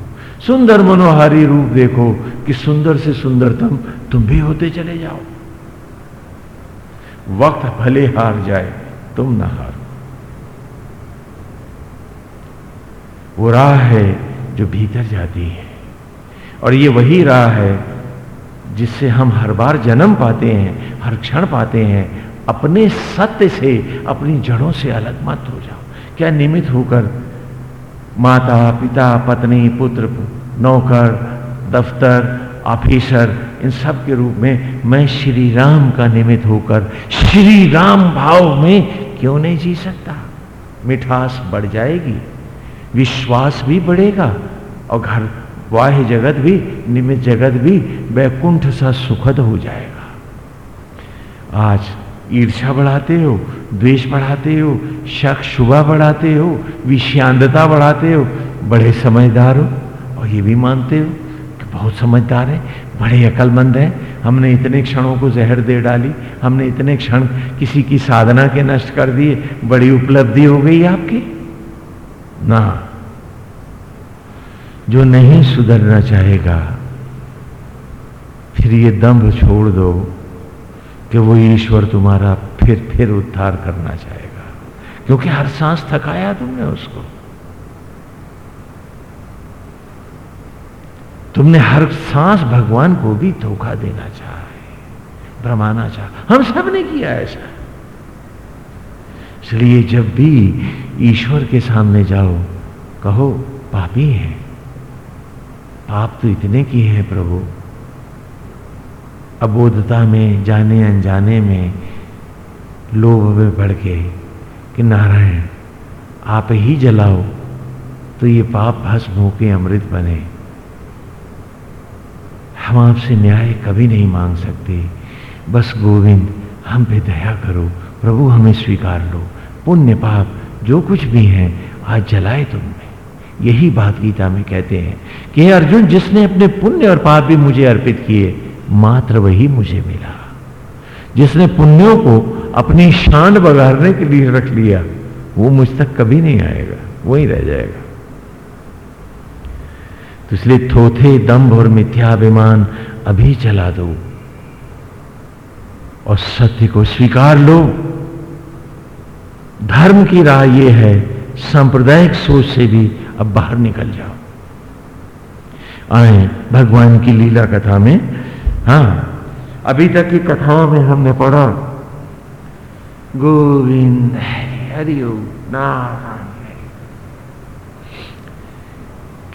सुंदर मनोहारी रूप देखो, कि सुंदर से सुंदरतम तुम भी होते चले जाओ। वक्त भले हार जाए, तुम ना हारो। वो राह है जो भीतर जाती है, और ये वही राह है जिससे हम हर बार जन्म पाते हैं, हर क्षण पाते हैं, अपने सत्य से, अपनी जड़ों से अलग मत हो जाओ। क्या निमित होकर माता, पिता, पत्नी, पुत्र, नौकर, दफ्तर, ऑफिसर इन सब के रूप में मैं श्री राम का निमित्त होकर श्री राम भाव में क्यों नहीं जी सकता? मिठास बढ़ जाएगी, विश्वास भी बढ़ेगा और घर वाह्य जगत भी निमित जगत भी वैकुंठ सा सुखद हो जाएगा। आज ईर्षा बढ़ाते हो, द्वेष बढ़ाते हो, शक शुभा बढ़ाते हो विषांतता बढ़ाते हो, बड़े समझदार हो, और ये भी मानते हो कि बहुत समझदार है। बड़े अकलमंद हैं। हमने इतने क्षणों को जहर दे डाली। हमने इतने क्षण किसी की साधना के नष्ट कर दिए। बड़ी उपलब्धि हो गई आपकी। ना। जो नहीं सुधरना चाहेगा, फिर ये दम्भ छोड़ दो कि वो ईश्वर तुम्हारा फिर फिर उद्धार करना चाहेगा। क्योंकि हर सांस थकाया तुमने उसको। तुमने हर सांस भगवान को भी धोखा देना चाहा है, भ्रमाना चाहा। हम सबने किया ऐसा। इसलिए जब भी ईश्वर के सामने जाओ, कहो, पापी है। पाप तो इतने की है प्रभु। अबोधता में, जाने अनजाने में लोभ में बढ़ के कि नारायण, आप ही जलाओ तो ये पाप भस्म होके अमृत बने। हम आपसे न्याय कभी नहीं मांग सकते। बस गोविंद, हम पे दया करो, प्रभु हमें स्वीकार लो। पुण्य पाप, जो कुछ भी है, आज जलाए तुमने। यही बात गीता में कहते हैं कि अर्जुन, जिसने अपने पुण्य और पाप भी मुझे अर्पित किए, मात्र वही मुझे मिला। जिसने पुण्यों को अपनी शान बगाड़ने के लिए रख लिया, वो मुझ तक कभी नहीं आएगा, वही रह जाएगा। तो इसलिए थोथे दम्भ और मिथ्याभिमान अभी चला दो। और सत्य को स्वीकार लो। धर्म की राह यह है, सांप्रदायिक सोच से भी अब बाहर निकल जाओ। आए, भगवान की लीला कथा में हाँ अभी तक की कथाओं में हमने पढ़ा, गोविंद, हरि नारायण।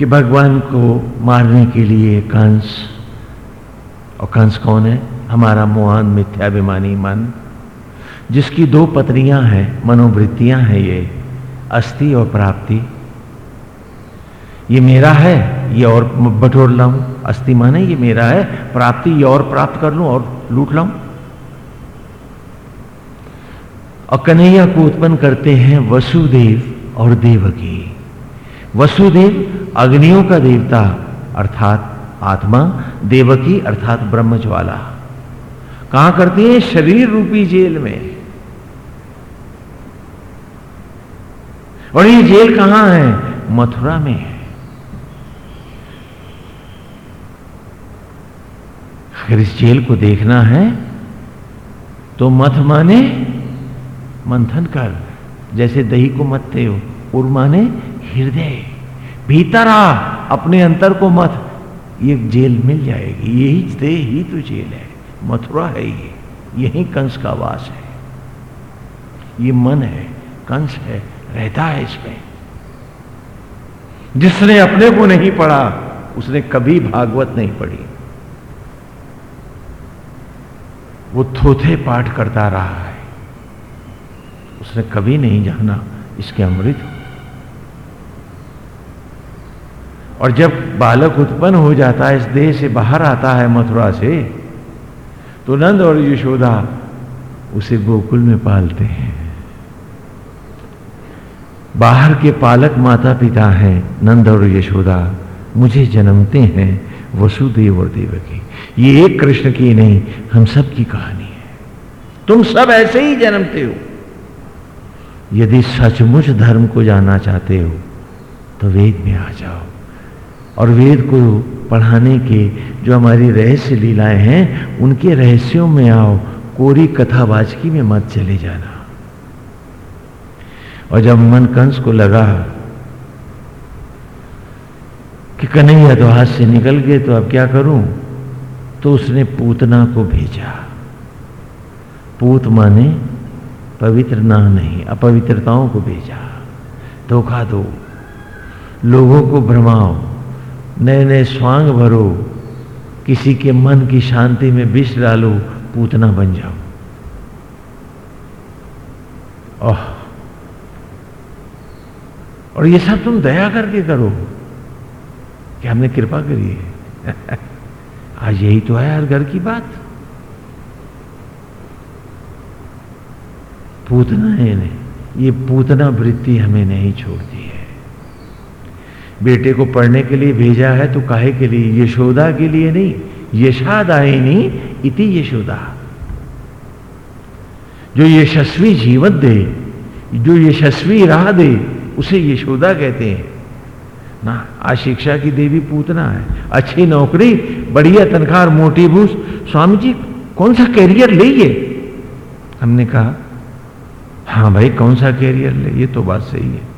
कि भगवान को मारने के लिए कंस, और कंस कौन है? हमारा मोहन मिथ्याभिमानी मन, जिसकी दो पत्नियाँ हैं, मनोवृत्तियाँ हैं ये, अस्थि और प्राप्ति। ये मेरा है, ये और बटोर लाऊं। अस्थि माने ये मेरा है, प्राप्ति, ये और प्राप्त कर लूँ, और लूट लाऊं। और कन्हैया को उत्पन्न करते हैं वसुदेव और देवकी। वसुदेव अग्नियों का देवता, अर्थात आत्मा, देवकी, अर्थात ब्रह्मज्वाला। कहाँ करती है? शरीर रूपी जेल में। और ये जेल कहाँ है? मथुरा में है। अगर इस जेल को देखना है तो मथ माने मंथन कर, जैसे दही को मथते हो। उर माने हृदय। भीतर आ, अपने अंतर को मत। ये जेल मिल जाएगी, यही दे ही तो जेल है। मथुरा है ये, यही कंस का वास है। ये मन है, कंस है, रहता है इसमें। जिसने अपने को नहीं पढ़ा, उसने कभी भागवत नहीं पढ़ी। वो थोथे पाठ करता रहा है। उसने कभी नहीं जाना इसके अमृत और जब बालक उत्पन्न हो जाता है, इस देह से बाहर आता है मथुरा से तो नंद और यशोदा उसे गोकुल में पालते हैं। बाहर के पालक माता पिता हैं, नंद और यशोदा, मुझे जन्मते हैं वसुदेव और देवकी। ये एक कृष्ण की नहीं, हम सब की कहानी है। तुम सब ऐसे ही जन्मते हो। यदि सचमुच धर्म को जानना चाहते हो तो वेद में आ जाओ। और वेद को पढ़ाने के जो हमारी रहस्य लीलाएँ हैं, उनके रहस्यों में आओ, कोरी कथावाचकी में मत चले जाना। और जब मन कंस को लगा कि कन्हैया तो हाथ से निकल गए तो अब क्या करूँ? तो उसने पूतना को भेजा। पूत माने पवित्र ना नहीं, अपवित्रताओं को भेजा। धोखा दो, लोगों को भ्रमाओ। नए नए स्वांग भरो। किसी के मन की शांति में विष डालो, पूतना बन जाओ। ओह। और ये सब तुम दया करके करो। कि हमने कृपा करी है। आज यही तो है हर घर की बात। पूतना है ये पूतना वृत्ति हमें नहीं छोड़ती बेटे को पढ़ने के लिए भेजा है तो काहे के लिए? यशोदा के लिए नहीं। यशादायिनी इति यशोदा। जो यशस्वी जीवन दे, जो यशस्वी राह दे, उसे यशोदा कहते हैं। ना, आज शिक्षा की देवी पूतना है। अच्छी नौकरी, बढ़िया तनख्वाह मोटी भूस। स्वामी जी, कौन सा कैरियर ले ये हमने कहा हाँ भाई, कौन सा कैरियर ले? ये तो बात सही है।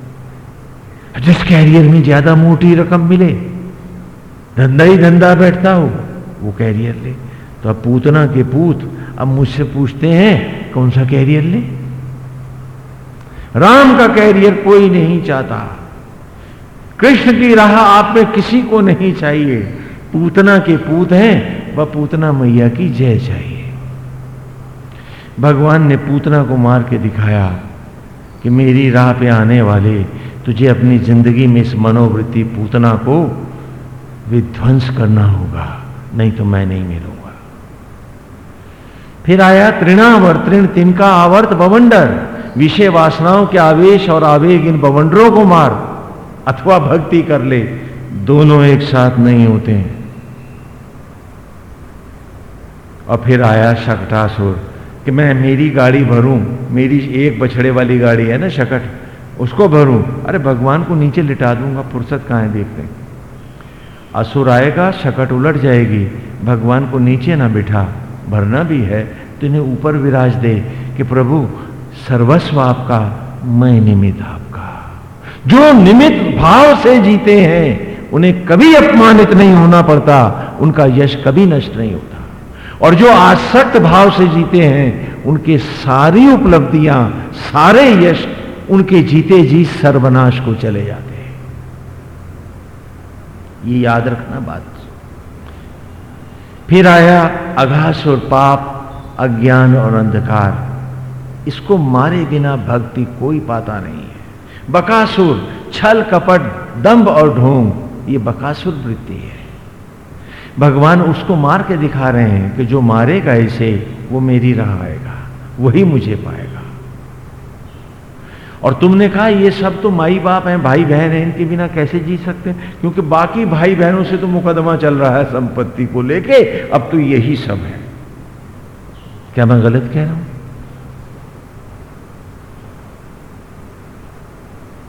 जिस कैरियर में ज़्यादा मोटी रकम मिले, धंधा ही धंधा बैठता हो, वो कैरियर ले। तो अब पूतना के पूत, अब मुझसे पूछते हैं, कौन सा कैरियर ले? राम का कैरियर कोई नहीं चाहता। कृष्ण की राह आप में किसी को नहीं चाहिए। पूतना के पूत हैं, वह पूतना मैया की जय चाहिए। भगवान ने पूतना को मार के दिखाया कि मेरी राह पे आने वाले तुझे अपनी ज़िंदगी में इस मनोवृत्ति पूतना को विध्वंस करना होगा, नहीं तो मैं नहीं मिलूँगा। फिर आया तृणावर, तृण तिनका आवर्त बवंडर, विषय वासनाओं के आवेश और आवेग इन बवंडरों को मार, अथवा भक्ति कर ले, दोनों एक साथ नहीं होते। हैं और फिर आया शकटासुर, कि मैं मेरी गाड़ी भरूं, मेरी एक बछड़े वाली गाड़ी है ना शकट? उसको भरूं। अरे, भगवान को नीचे लिटा दूँगा, फुर्सत कहाँ है देखते हैं। असुर आएगा, शकट उलट जाएगी। भगवान को नीचे ना बिठा। भरना भी है तो इन्हें ऊपर विराज दे कि प्रभु, सर्वस्व आपका, मैं निमित्त आपका। जो निमित्त भाव से जीते हैं, उन्हें कभी अपमानित नहीं होना पड़ता, उनका यश कभी नष्ट नहीं होता। और जो आसक्त भाव से जीते हैं, उनके सारी उपलब्धियाँ, सारे यश उनके जीते जी सर्वनाश को चले जाते हैं। ये याद रखना बात। फिर आया अघास और पाप, अज्ञान और अंधकार। इसको मारे बिना भक्ति कोई पाता नहीं है। बकासुर, छल, कपट, दंभ और ढोंग, ये बकासुर वृत्ति है। भगवान उसको मार के दिखा रहे हैं कि जो मारेगा इसे, वो मेरी राह आएगा, वही मुझे पाएगा। और तुमने कहा, ये सब तो माई बाप हैं, भाई बहन हैं, इनके बिना कैसे जी सकते हैं? क्योंकि बाकी भाई बहनों से तो मुकदमा चल रहा है संपत्ति को लेके, अब तो यही सब है। क्या मैं गलत कह रहा हूँ?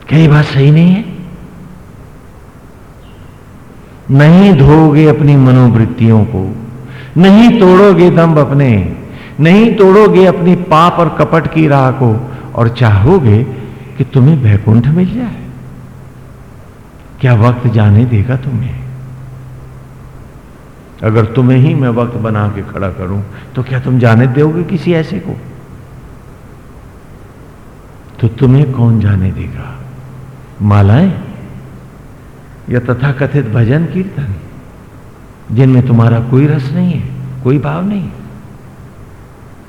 क्या ये बात सही नहीं है? नहीं धोगे अपनी मनोवृत्तियों को, नहीं तोड़ोगे दम अपने, नहीं तोड़ोगे अपनी पाप और कपट की राह को, और चाहोगे कि तुम्हें वैकुंठ मिल जाए। क्या वक्त जाने देगा तुम्हें? अगर तुम्हें ही मैं वक्त बना के खड़ा करूँ तो क्या तुम जाने दोगे किसी ऐसे को? तो तुम्हें कौन जाने देगा? मालाएँ? या तथाकथित भजन कीर्तन, जिनमें तुम्हारा कोई रस नहीं है, कोई भाव नहीं?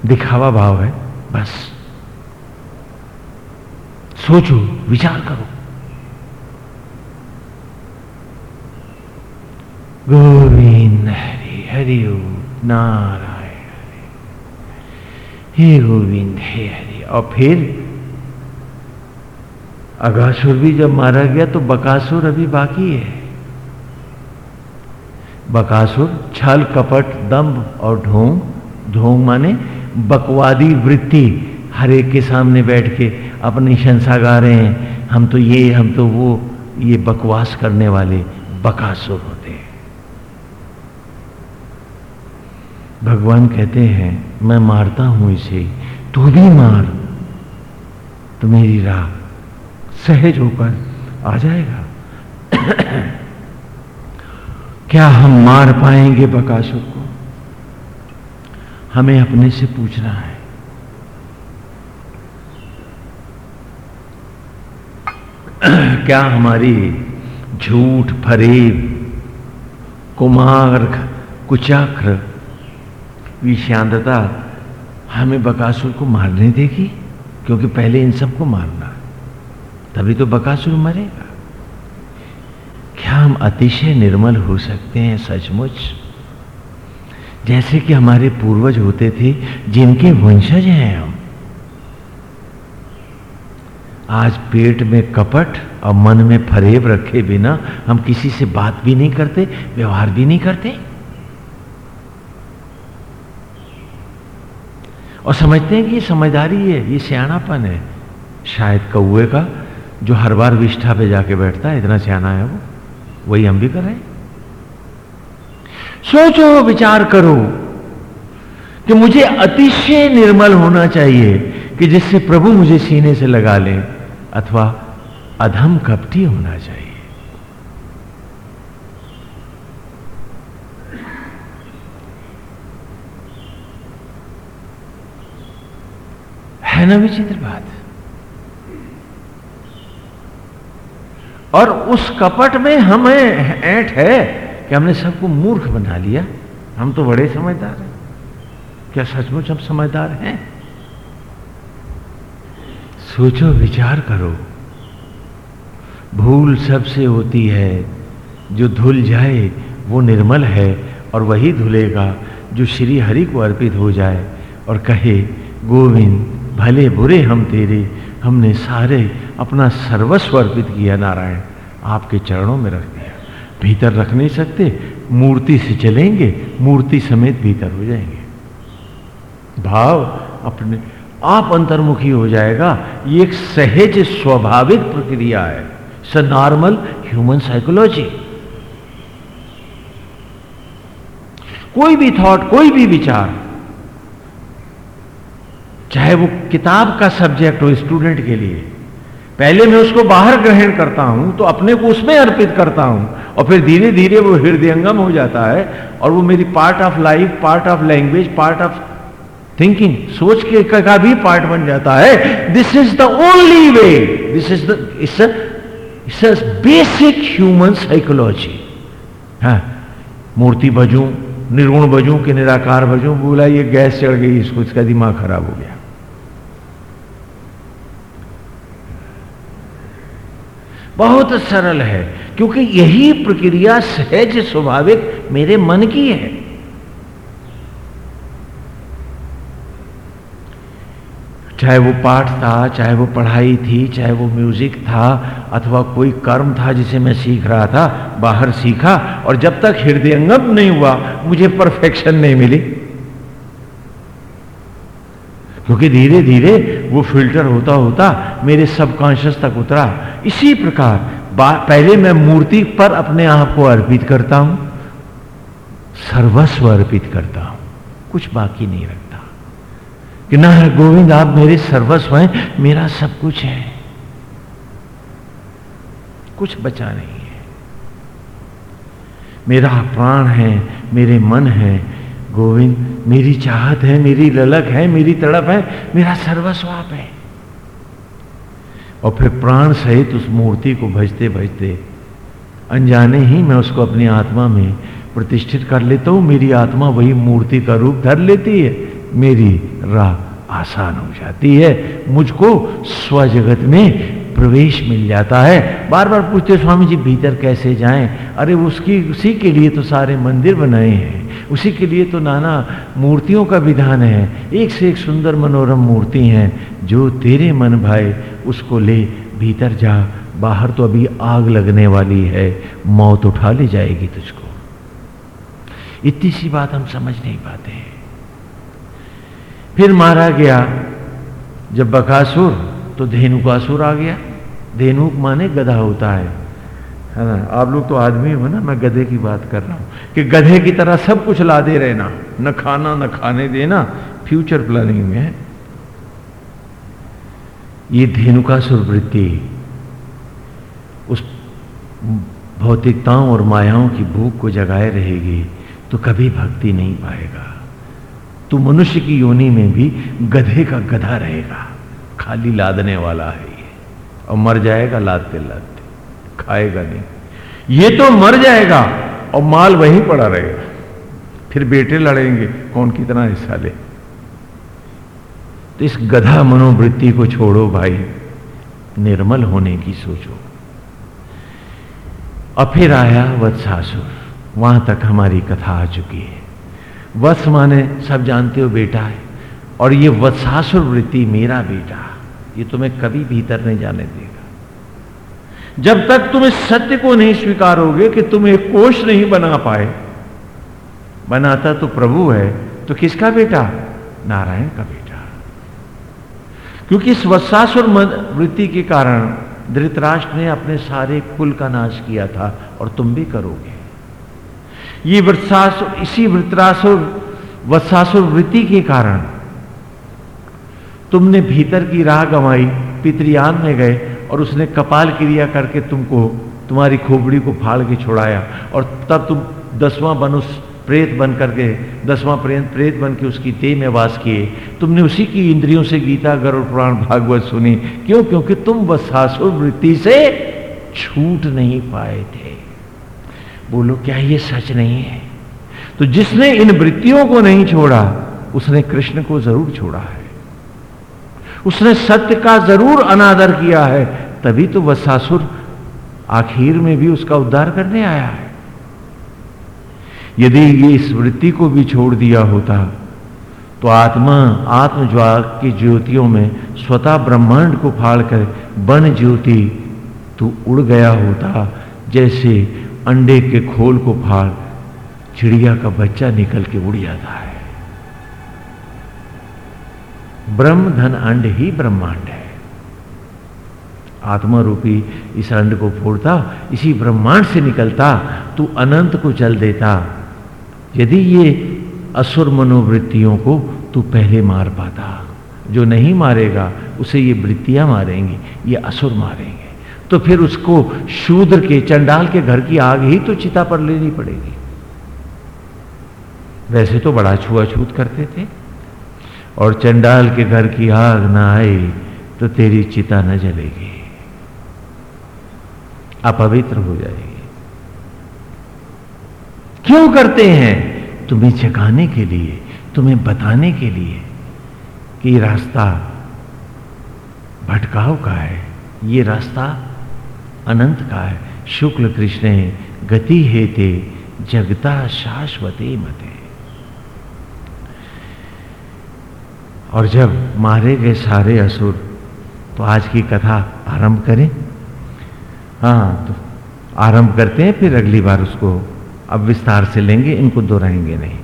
दिखावा भाव है, बस। सोचो, विचार करो। गोविंद हरि हरि नारायण हरि। हे गोविंद, हे हरि। और फिर अगासुर भी जब मारा गया तो बकासुर अभी बाकी है। बकासुर, छल, कपट, दम्भ और ढोंग ढोंग माने बकवादी वृत्ति। हर एक के सामने बैठ के अपनी शंसा गा रहे हैं। हम तो ये, हम तो वो, ये बकवास करने वाले बकासुर होते हैं। भगवान कहते हैं, मैं मारता हूँ इसे, तू भी मार तो मेरी राह सहज होकर आ जाएगा। क्या हम मार पाएँगे बकासुर को? हमें अपने से पूछना है। क्या हमारी झूठ, फरेब, कुमार, कुचाक्र, विषांतता हमें बकासुर को मारने देगी? क्योंकि पहले इन सबको मारना तभी तो बकासुर मरेगा। क्या हम अतिशय निर्मल हो सकते हैं सचमुच? जैसे कि हमारे पूर्वज होते थे जिनके वंशज हैं हम आज पेट में कपट और मन में फरेब रखे बिना हम किसी से बात भी नहीं करते, व्यवहार भी नहीं करते। और समझते हैं कि ये समझदारी है, ये सियाणापन है। शायद कौए का, जो हर बार विष्ठा पे जाके बैठता है, इतना सियाना है वो। वही हम भी कर। सोचो, विचार करो कि मुझे अतिशय निर्मल होना चाहिए कि जिससे प्रभु मुझे सीने से लगा ले। अथवा अधम कपटी होना चाहिए है ना विचित्र बात? और उस कपट में हमें ऐठ है कि हमने सबको मूर्ख बना लिया। हम तो बड़े समझदार हैं। क्या सचमुच हम समझदार हैं? सोचो, विचार करो। भूल सबसे होती है। जो धुल जाए, वो निर्मल है और वही धुलेगा, जो श्री हरि को अर्पित हो जाए और कहे, गोविंद, भले बुरे हम तेरे, हमने सारे अपना सर्वस्व अर्पित किया नारायण, आपके चरणों में रख दिया। भीतर रख नहीं सकते, मूर्ति से चलेंगे, मूर्ति समेत भीतर हो जाएँगे। भाव, अपने आप अंतर्मुखी हो जाएगा, ये एक सहज स्वाभाविक प्रक्रिया है। स नॉर्मल ह्यूमन साइकोलॉजी कोई भी थॉट कोई भी विचार, चाहे वो किताब का सब्जेक्ट हो स्टूडेंट के लिए, पहले मैं उसको बाहर ग्रहण करता हूँ तो अपने को उसमें अर्पित करता हूँ, और फिर धीरे धीरे वो हृदयंगम हो जाता है, और वो मेरी part of life part of language part of thinking सोच के का भी पार्ट बन जाता है। This is the only way this is the it's basic human psychology हाँ? मूर्ति भजू निर्गुण भजू के निराकार भजू बोला, ये गैस चढ़ गई, इसको, इसका दिमाग खराब हो गया। बहुत सरल है, क्योंकि यही प्रक्रिया सहज, स्वाभाविक मेरे मन की है। चाहे वो पाठ था, चाहे वो पढ़ाई थी, चाहे वो म्यूज़िक था, अथवा कोई कर्म था जिसे मैं सीख रहा था, बाहर सीखा और जब तक हृदयंगम नहीं हुआ, मुझे परफेक्शन नहीं मिली। क्योंकि धीरे धीरे वो फ़िल्टर होता होता मेरे सबकॉन्शियस तक उतरा। इसी प्रकार पहले मैं मूर्ति पर अपने आप को अर्पित करता हूँ, सर्वस्व अर्पित करता हूँ, कुछ बाकी नहीं रखता। कि ना गोविंद, आप मेरे सर्वस्व हैं, मेरा सब कुछ है। कुछ बचा नहीं है। मेरा प्राण है, मेरे मन है, गोविंद, मेरी चाहत है, मेरी ललक है, मेरी तड़प है, मेरा सर्वस्व आप है। और फिर प्राण सहित उस मूर्ति को भजते भजते, अनजाने ही मैं उसको अपनी आत्मा में प्रतिष्ठित कर लेता हूँ, मेरी आत्मा वही मूर्ति का रूप धर लेती है, मेरी राह आसान हो जाती है। मुझको स्वजगत में प्रवेश मिल जाता है। बार बार पूछते, स्वामी जी, भीतर कैसे जाएँ? अरे, उसकी, उसी के लिए तो सारे मंदिर बनाए हैं। उसी के लिए तो नाना मूर्तियों का विधान है। एक से एक सुंदर मनोरम मूर्ति हैं। जो तेरे मन भाई उसको ले भीतर जा। बाहर तो अभी आग लगने वाली है। मौत उठा ले जाएगी तुझको। इतनी सी बात हम समझ नहीं पाते हैं। फिर मारा गया। जब बकासुर तो धेनुकासुर आ गया। धेनुक माने गधा होता है। है ना? आप लोग तो आदमी हो ना, मैं गधे की बात कर रहा हूँ। कि गधे की तरह सब कुछ ला दे रहना, न खाना, न खाने देना फ्यूचर प्लानिंग में। है ये धेनुकासुर वृत्ति। उस भौतिकताओं और मायाओं की भूख को जगाए रहेगी तो कभी भक्ति नहीं पाएगा। तो मनुष्य की योनि में भी गधे का गधा रहेगा। खाली लादने वाला है ये। और मर जाएगा लादते लादते। खाएगा नहीं। ये तो मर जाएगा और माल वहीं पड़ा रहेगा। फिर बेटे लड़ेंगे, कौन कितना हिस्सा ले? तो इस गधा मनोवृत्ति को छोड़ो भाई। निर्मल होने की सोचो। और फिर आया वत्सासुर। वहाँ तक हमारी कथा आ चुकी है। वत्स माने सब जानते हो बेटा है, और ये वत्सासुर वृत्ति मेरा बेटा, ये तुम्हें कभी भीतर नहीं जाने देगा। जब तक तुम इस सत्य को नहीं स्वीकारोगे कि तुम एक कोष नहीं बना पाए, बनाता तो प्रभु है तो किसका बेटा? नारायण का बेटा। क्योंकि इस वत्सासुर वृत्ति के कारण धृतराष्ट्र ने अपने सारे कुल का नाश किया था, और तुम भी करोगे। ये वृत्सासुर इसी वृत्रासुर, वत्सासुर वृत्ति के कारण। तुमने भीतर की राह गंवाई, पितृयान में गए और उसने कपाल क्रिया करके तुमको, तुम्हारी खोपड़ी को फाड़ के छोड़ाया और तब तुम दसवां बन उस प्रेत बन करके दसवां प्रेत प्रेत बन के उसकी ते में वास किए। तुमने उसी की इंद्रियों से गीता, गरुड़ पुराण, भागवत सुनी। क्यों? क्योंकि तुम वत्सासुर वृत्ति से छूट नहीं पाए थे। बोलो, क्या ये सच नहीं है? तो जिसने इन वृत्तियों को नहीं छोड़ा, उसने कृष्ण को ज़रूर छोड़ा है। उसने सत्य का ज़रूर अनादर किया है, तभी तो वह सासुर आखिर में भी उसका उद्धार करने आया है। यदि ये इस वृत्ति को भी छोड़ दिया होता तो आत्मा आत्मज्वाल की ज्योतियों में स्वतः ब्रह्मांड को फाड़कर बन ज्योति तो उड़ गया होता, जैसे अंडे के खोल को फाड़, चिड़िया का बच्चा निकल के उड़ जाता है। ब्रह्म धन अंड ही ब्रह्मांड है। आत्मा रूपी इस अंड को फोड़ता, इसी ब्रह्मांड से निकलता, तू अनंत को चल देता। यदि ये असुर मनोवृत्तियों को तू पहले मार पाता, जो नहीं मारेगा, उसे ये वृत्तियाँ मारेंगी, ये असुर मारेंगे। तो फिर उसको शूद्र के, चंडाल के घर की आग ही तो चिता पर लेनी पड़ेगी। वैसे तो बड़ा छुआछूत करते थे। और चंडाल के घर की आग ना आई तो तेरी चिता न जलेगी। अपवित्र हो जाएगी। क्यों करते हैं? तुम्हें जगाने के लिए, तुम्हें बताने के लिए कि रास्ता भटकाव का है। ये रास्ता अनंत का है शुक्ल कृष्ण गति हेते, जगता शाश्वते मते। और जब मारे गए सारे असुर तो आज की कथा आरंभ करें। हाँ तो आरंभ करते हैं, फिर अगली बार उसको अब विस्तार से लेंगे, इनको दोहराएँगे नहीं।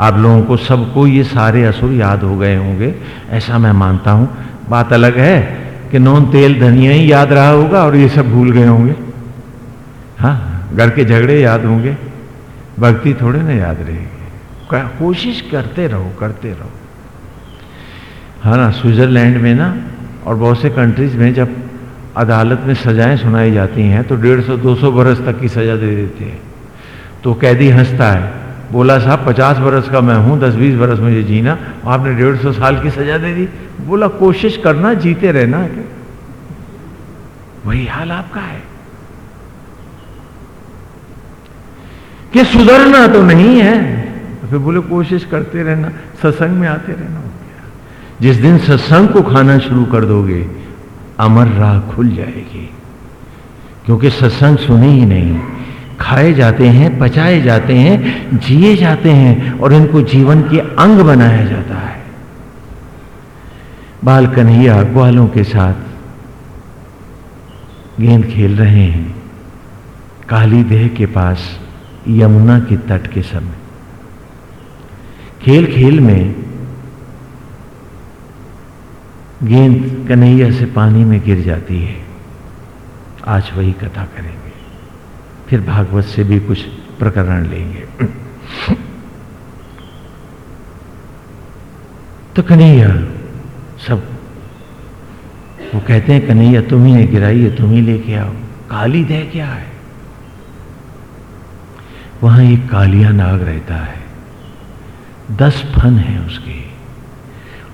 आप लोगों को सबको ये सारे असुर याद हो गए होंगे, ऐसा मैं मानता हूँ। बात अलग है कि नॉन, तेल, धनिया ही याद रहा होगा और ये सब भूल गए होंगे। हाँ घर के झगड़े याद होंगे। भक्ति थोड़े ना याद रहेगी। कोशिश करते रहो करते रहो। हाँ ना, स्विट्जरलैंड में ना, और बहुत से कंट्रीज़ में जब अदालत में सजाएँ सुनाई जाती हैं तो डेढ़ सौ, दो सौ बरस तक की सजा दे देते हैं। तो कैदी हंसता है। बोला, साहब, पचास बरस का मैं हूँ, दस बीस बरस मुझे जीना, आपने डेढ़ सौ साल की सजा दे दी। बोला, कोशिश करना, जीते रहना। वही हाल आपका है। कि सुधरना तो नहीं है। फिर बोले, कोशिश करते रहना, सत्संग में आते रहना जिस दिन सत्संग को खाना शुरू कर दोगे, अमर राह खुल जाएगी। क्योंकि सत्संग सुने ही नहीं। खाए जाते हैं, पचाए जाते हैं, जिए जाते हैं और इनको जीवन के अंग बनाया जाता है। बाल कन्हैया ग्वालों के साथ गेंद खेल रहे हैं। काली देह के पास यमुना के तट के समय। खेल खेल में गेंद कन्हैया से पानी में गिर जाती है। आज वही कथा करेंगे फिर भागवत से भी कुछ प्रकरण लेंगे। तो कन्हैया, सब, वो कहते हैं, कन्हैया, तुम ही गिराई है तुम ही लेके आओ। काली दह क्या है? वहाँ एक कालिया नाग रहता है। दस फन है उसके,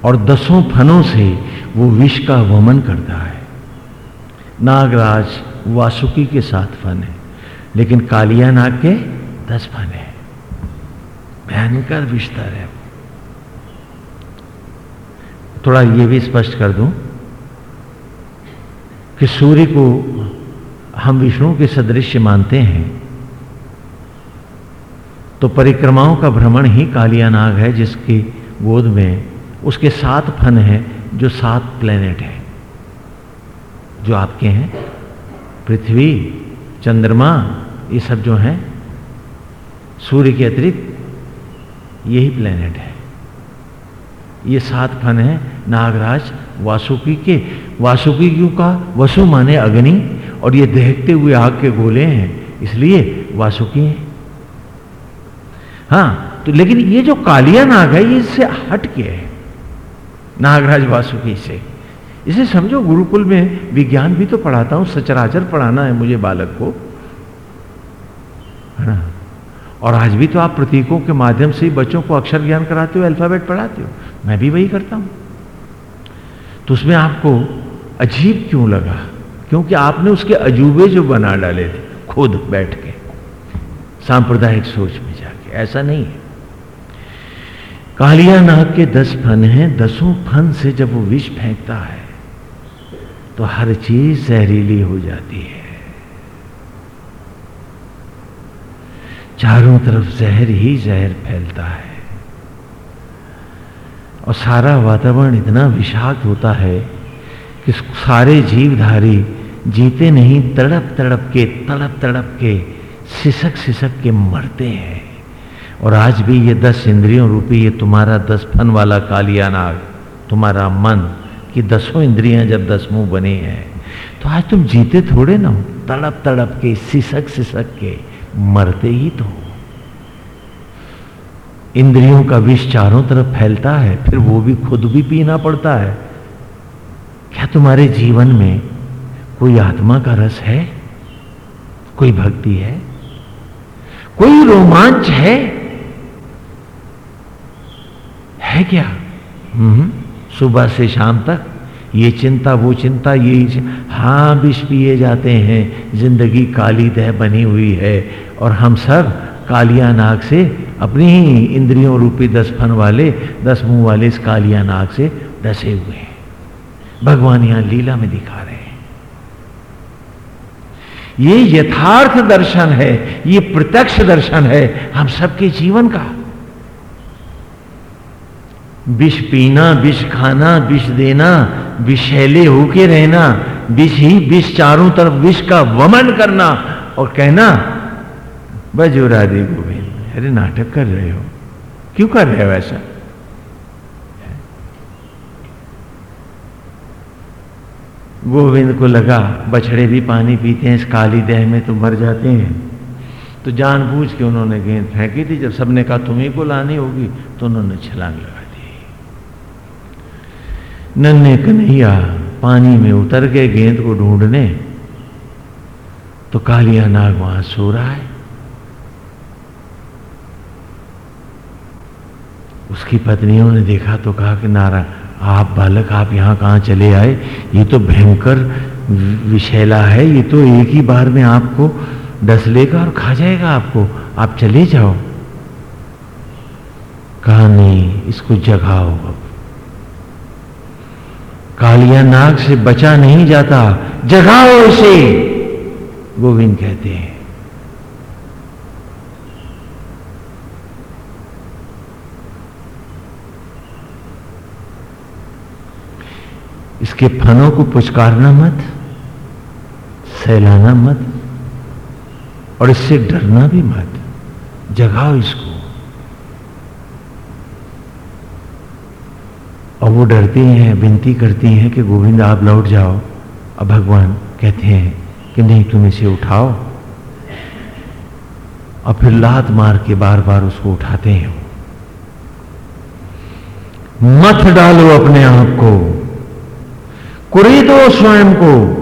और दसों फनों से वो विष का वमन करता है। नागराज वासुकी के साथ फन है। लेकिन कालिया नाग के दस फन है। भयंकर विस्तर है थोड़ा ये भी स्पष्ट कर दूँ कि सूर्य को हम विष्णु के सदृश मानते हैं तो परिक्रमाओं का भ्रमण ही कालिया नाग है जिसकी गोद में उसके सात फन हैं, जो सात प्लेनेट हैं। जो आपके हैं, पृथ्वी, चंद्रमा ये सब जो हैं, सूर्य के अतिरिक्त यही प्लेनेट है। ये सात फन है, नागराज, वासुकी के। वासुकी क्यों का वसु माने अग्नि, और ये देखते हुए आग के गोले हैं, इसलिए वासुकी हैं। हाँ तो लेकिन ये जो कालिया नाग है, ये इससे हट के है, नागराज वासुकी से। इसे समझो, गुरुकुल में विज्ञान भी तो पढ़ाता हूँ, सचराचर पढ़ाना है मुझे बालक को। है ना और आज भी तो आप प्रतीकों के माध्यम से ही बच्चों को अक्षर ज्ञान कराते हो अल्फ़ाबेट पढ़ाते हो। मैं भी वही करता हूँ। तो उसमें आपको अजीब क्यों लगा? क्योंकि आपने उसके अजूबे जो बना डाले थे, खुद बैठ के, सांप्रदायिक सोच में जाके, ऐसा नहीं है। कालिया नाग के दस फन हैं, दसों फन से जब वो विष फेंकता है तो हर चीज़ जहरीली हो जाती है। चारों तरफ़ जहर ही जहर फैलता है। और सारा वातावरण इतना विषाक्त होता है कि सारे जीवधारी जीते नहीं तड़प तड़प के तड़प तड़प के सिसक सिसक के मरते हैं। और आज भी ये दस इंद्रियों रूपी, ये तुम्हारा दस फन वाला कालिया नाग, तुम्हारा मन कि दसों इंद्रियाँ जब दस मुँह बने हैं तो आज तुम जीते थोड़े ना हो तड़प तड़प के सिसक सिसक के मरते ही तो। इंद्रियों का विष चारों तरफ़ फैलता है, फिर वो भी खुद भी पीना पड़ता है। क्या तुम्हारे जीवन में कोई आत्मा का रस है? कोई भक्ति है? कोई रोमांच है? है क्या? हम्म सुबह से शाम तक। ये चिंता, वो चिंता, ये हाँ विष पिए जाते हैं। ज़िंदगी काली दह बनी हुई है और हम सब कालिया नाग से अपनी ही इंद्रियों रूपी दस फन वाले, दस मुँह वाले इस कालिया नाग से डसे हुए हैं। भगवान यहाँ लीला में दिखा रहे हैं। ये यथार्थ दर्शन है, ये प्रत्यक्ष दर्शन है, हम सबके जीवन का विष पीना, विष खाना, विष देना विषैले होके रहना, विष ही विष चारों तरफ़ विष का वमन करना और कहना बजो राधे गोविंद, अरे नाटक कर रहे हो। क्यों कर रहे हो ऐसा? गोविंद को लगा, बछड़े भी पानी पीते हैं, इस काली देह में तो मर जाते हैं। तो जानबूझ के उन्होंने गेंद फेंकी थी, जब सबने कहा, तुम्हें को लानी होगी तो उन्होंने छलांग लगा नन्हे कन्हैया, पानी में उतर गए गेंद को ढूँढने। तो कालिया नाग वहाँ सो रहा है। उसकी पत्नियों ने देखा तो कहा कि नारा आप बालक, आप यहाँ कहाँ चले आए? ये तो भयंकर विषैला है, ये तो एक ही बार में आपको डस लेगा और खा जाएगा आपको। आप चले जाओ। कहा, नहीं, इसको जगाओ अब। कालिया नाग से बचा नहीं जाता, जगाओ इसे। गोविंद कहते हैं। इसके फनों को पुचकारना मत सहलाना मत, और इससे डरना भी मत। जगाओ इसको। और वो डरती हैं, विनती करती हैं कि गोविंद आप लौट जाओ। अब भगवान कहते हैं कि नहीं, तुम इसे उठाओ। और फिर लात मार के बार बार उसको उठाते हैं। मत डालो अपने आप को। कुरी दो स्वयं को।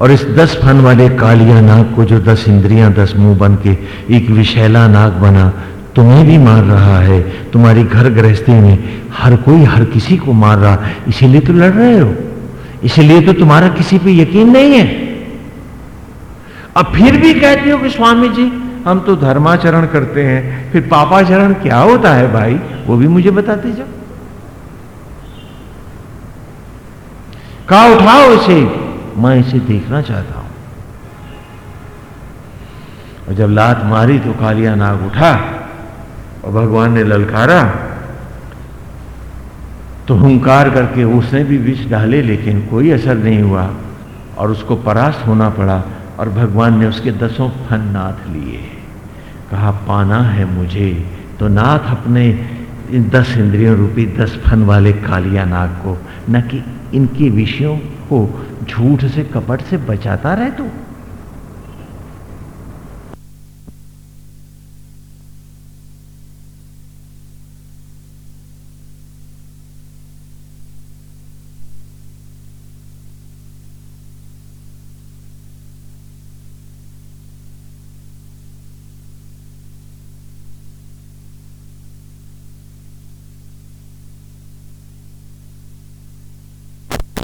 और इस दस फन वाले कालिया नाग को जो दस इंद्रियाँ, दस मुँह बन के एक विशैला नाग बना तुम्हें भी मार रहा है। तुम्हारी घर गृहस्थी में हर कोई हर किसी को मार रहा इसीलिए तो लड़ रहे हो। इसलिए तो तुम्हारा किसी पे यकीन नहीं है। अब फिर भी कहते हो कि स्वामी जी, हम तो धर्माचरण करते हैं। फिर पापाचरण क्या होता है भाई? वो भी मुझे बताते जाओ। कहा, उठाओ इसे। मैं इसे देखना चाहता हूँ। और जब लात मारी तो कालिया नाग उठा। और भगवान ने ललकारा तो हुंकार करके उसने भी विष डाले, लेकिन कोई असर नहीं हुआ और उसको परास्त होना पड़ा और भगवान ने उसके दसों फन नाथ लिए कहा, पाना है मुझे तो नाथ अपने इन दस इंद्रियों रूपी दस फन वाले कालिया नाग को, न कि इनके विषयों को झूठ से, कपट से बचाता रहे तू तो।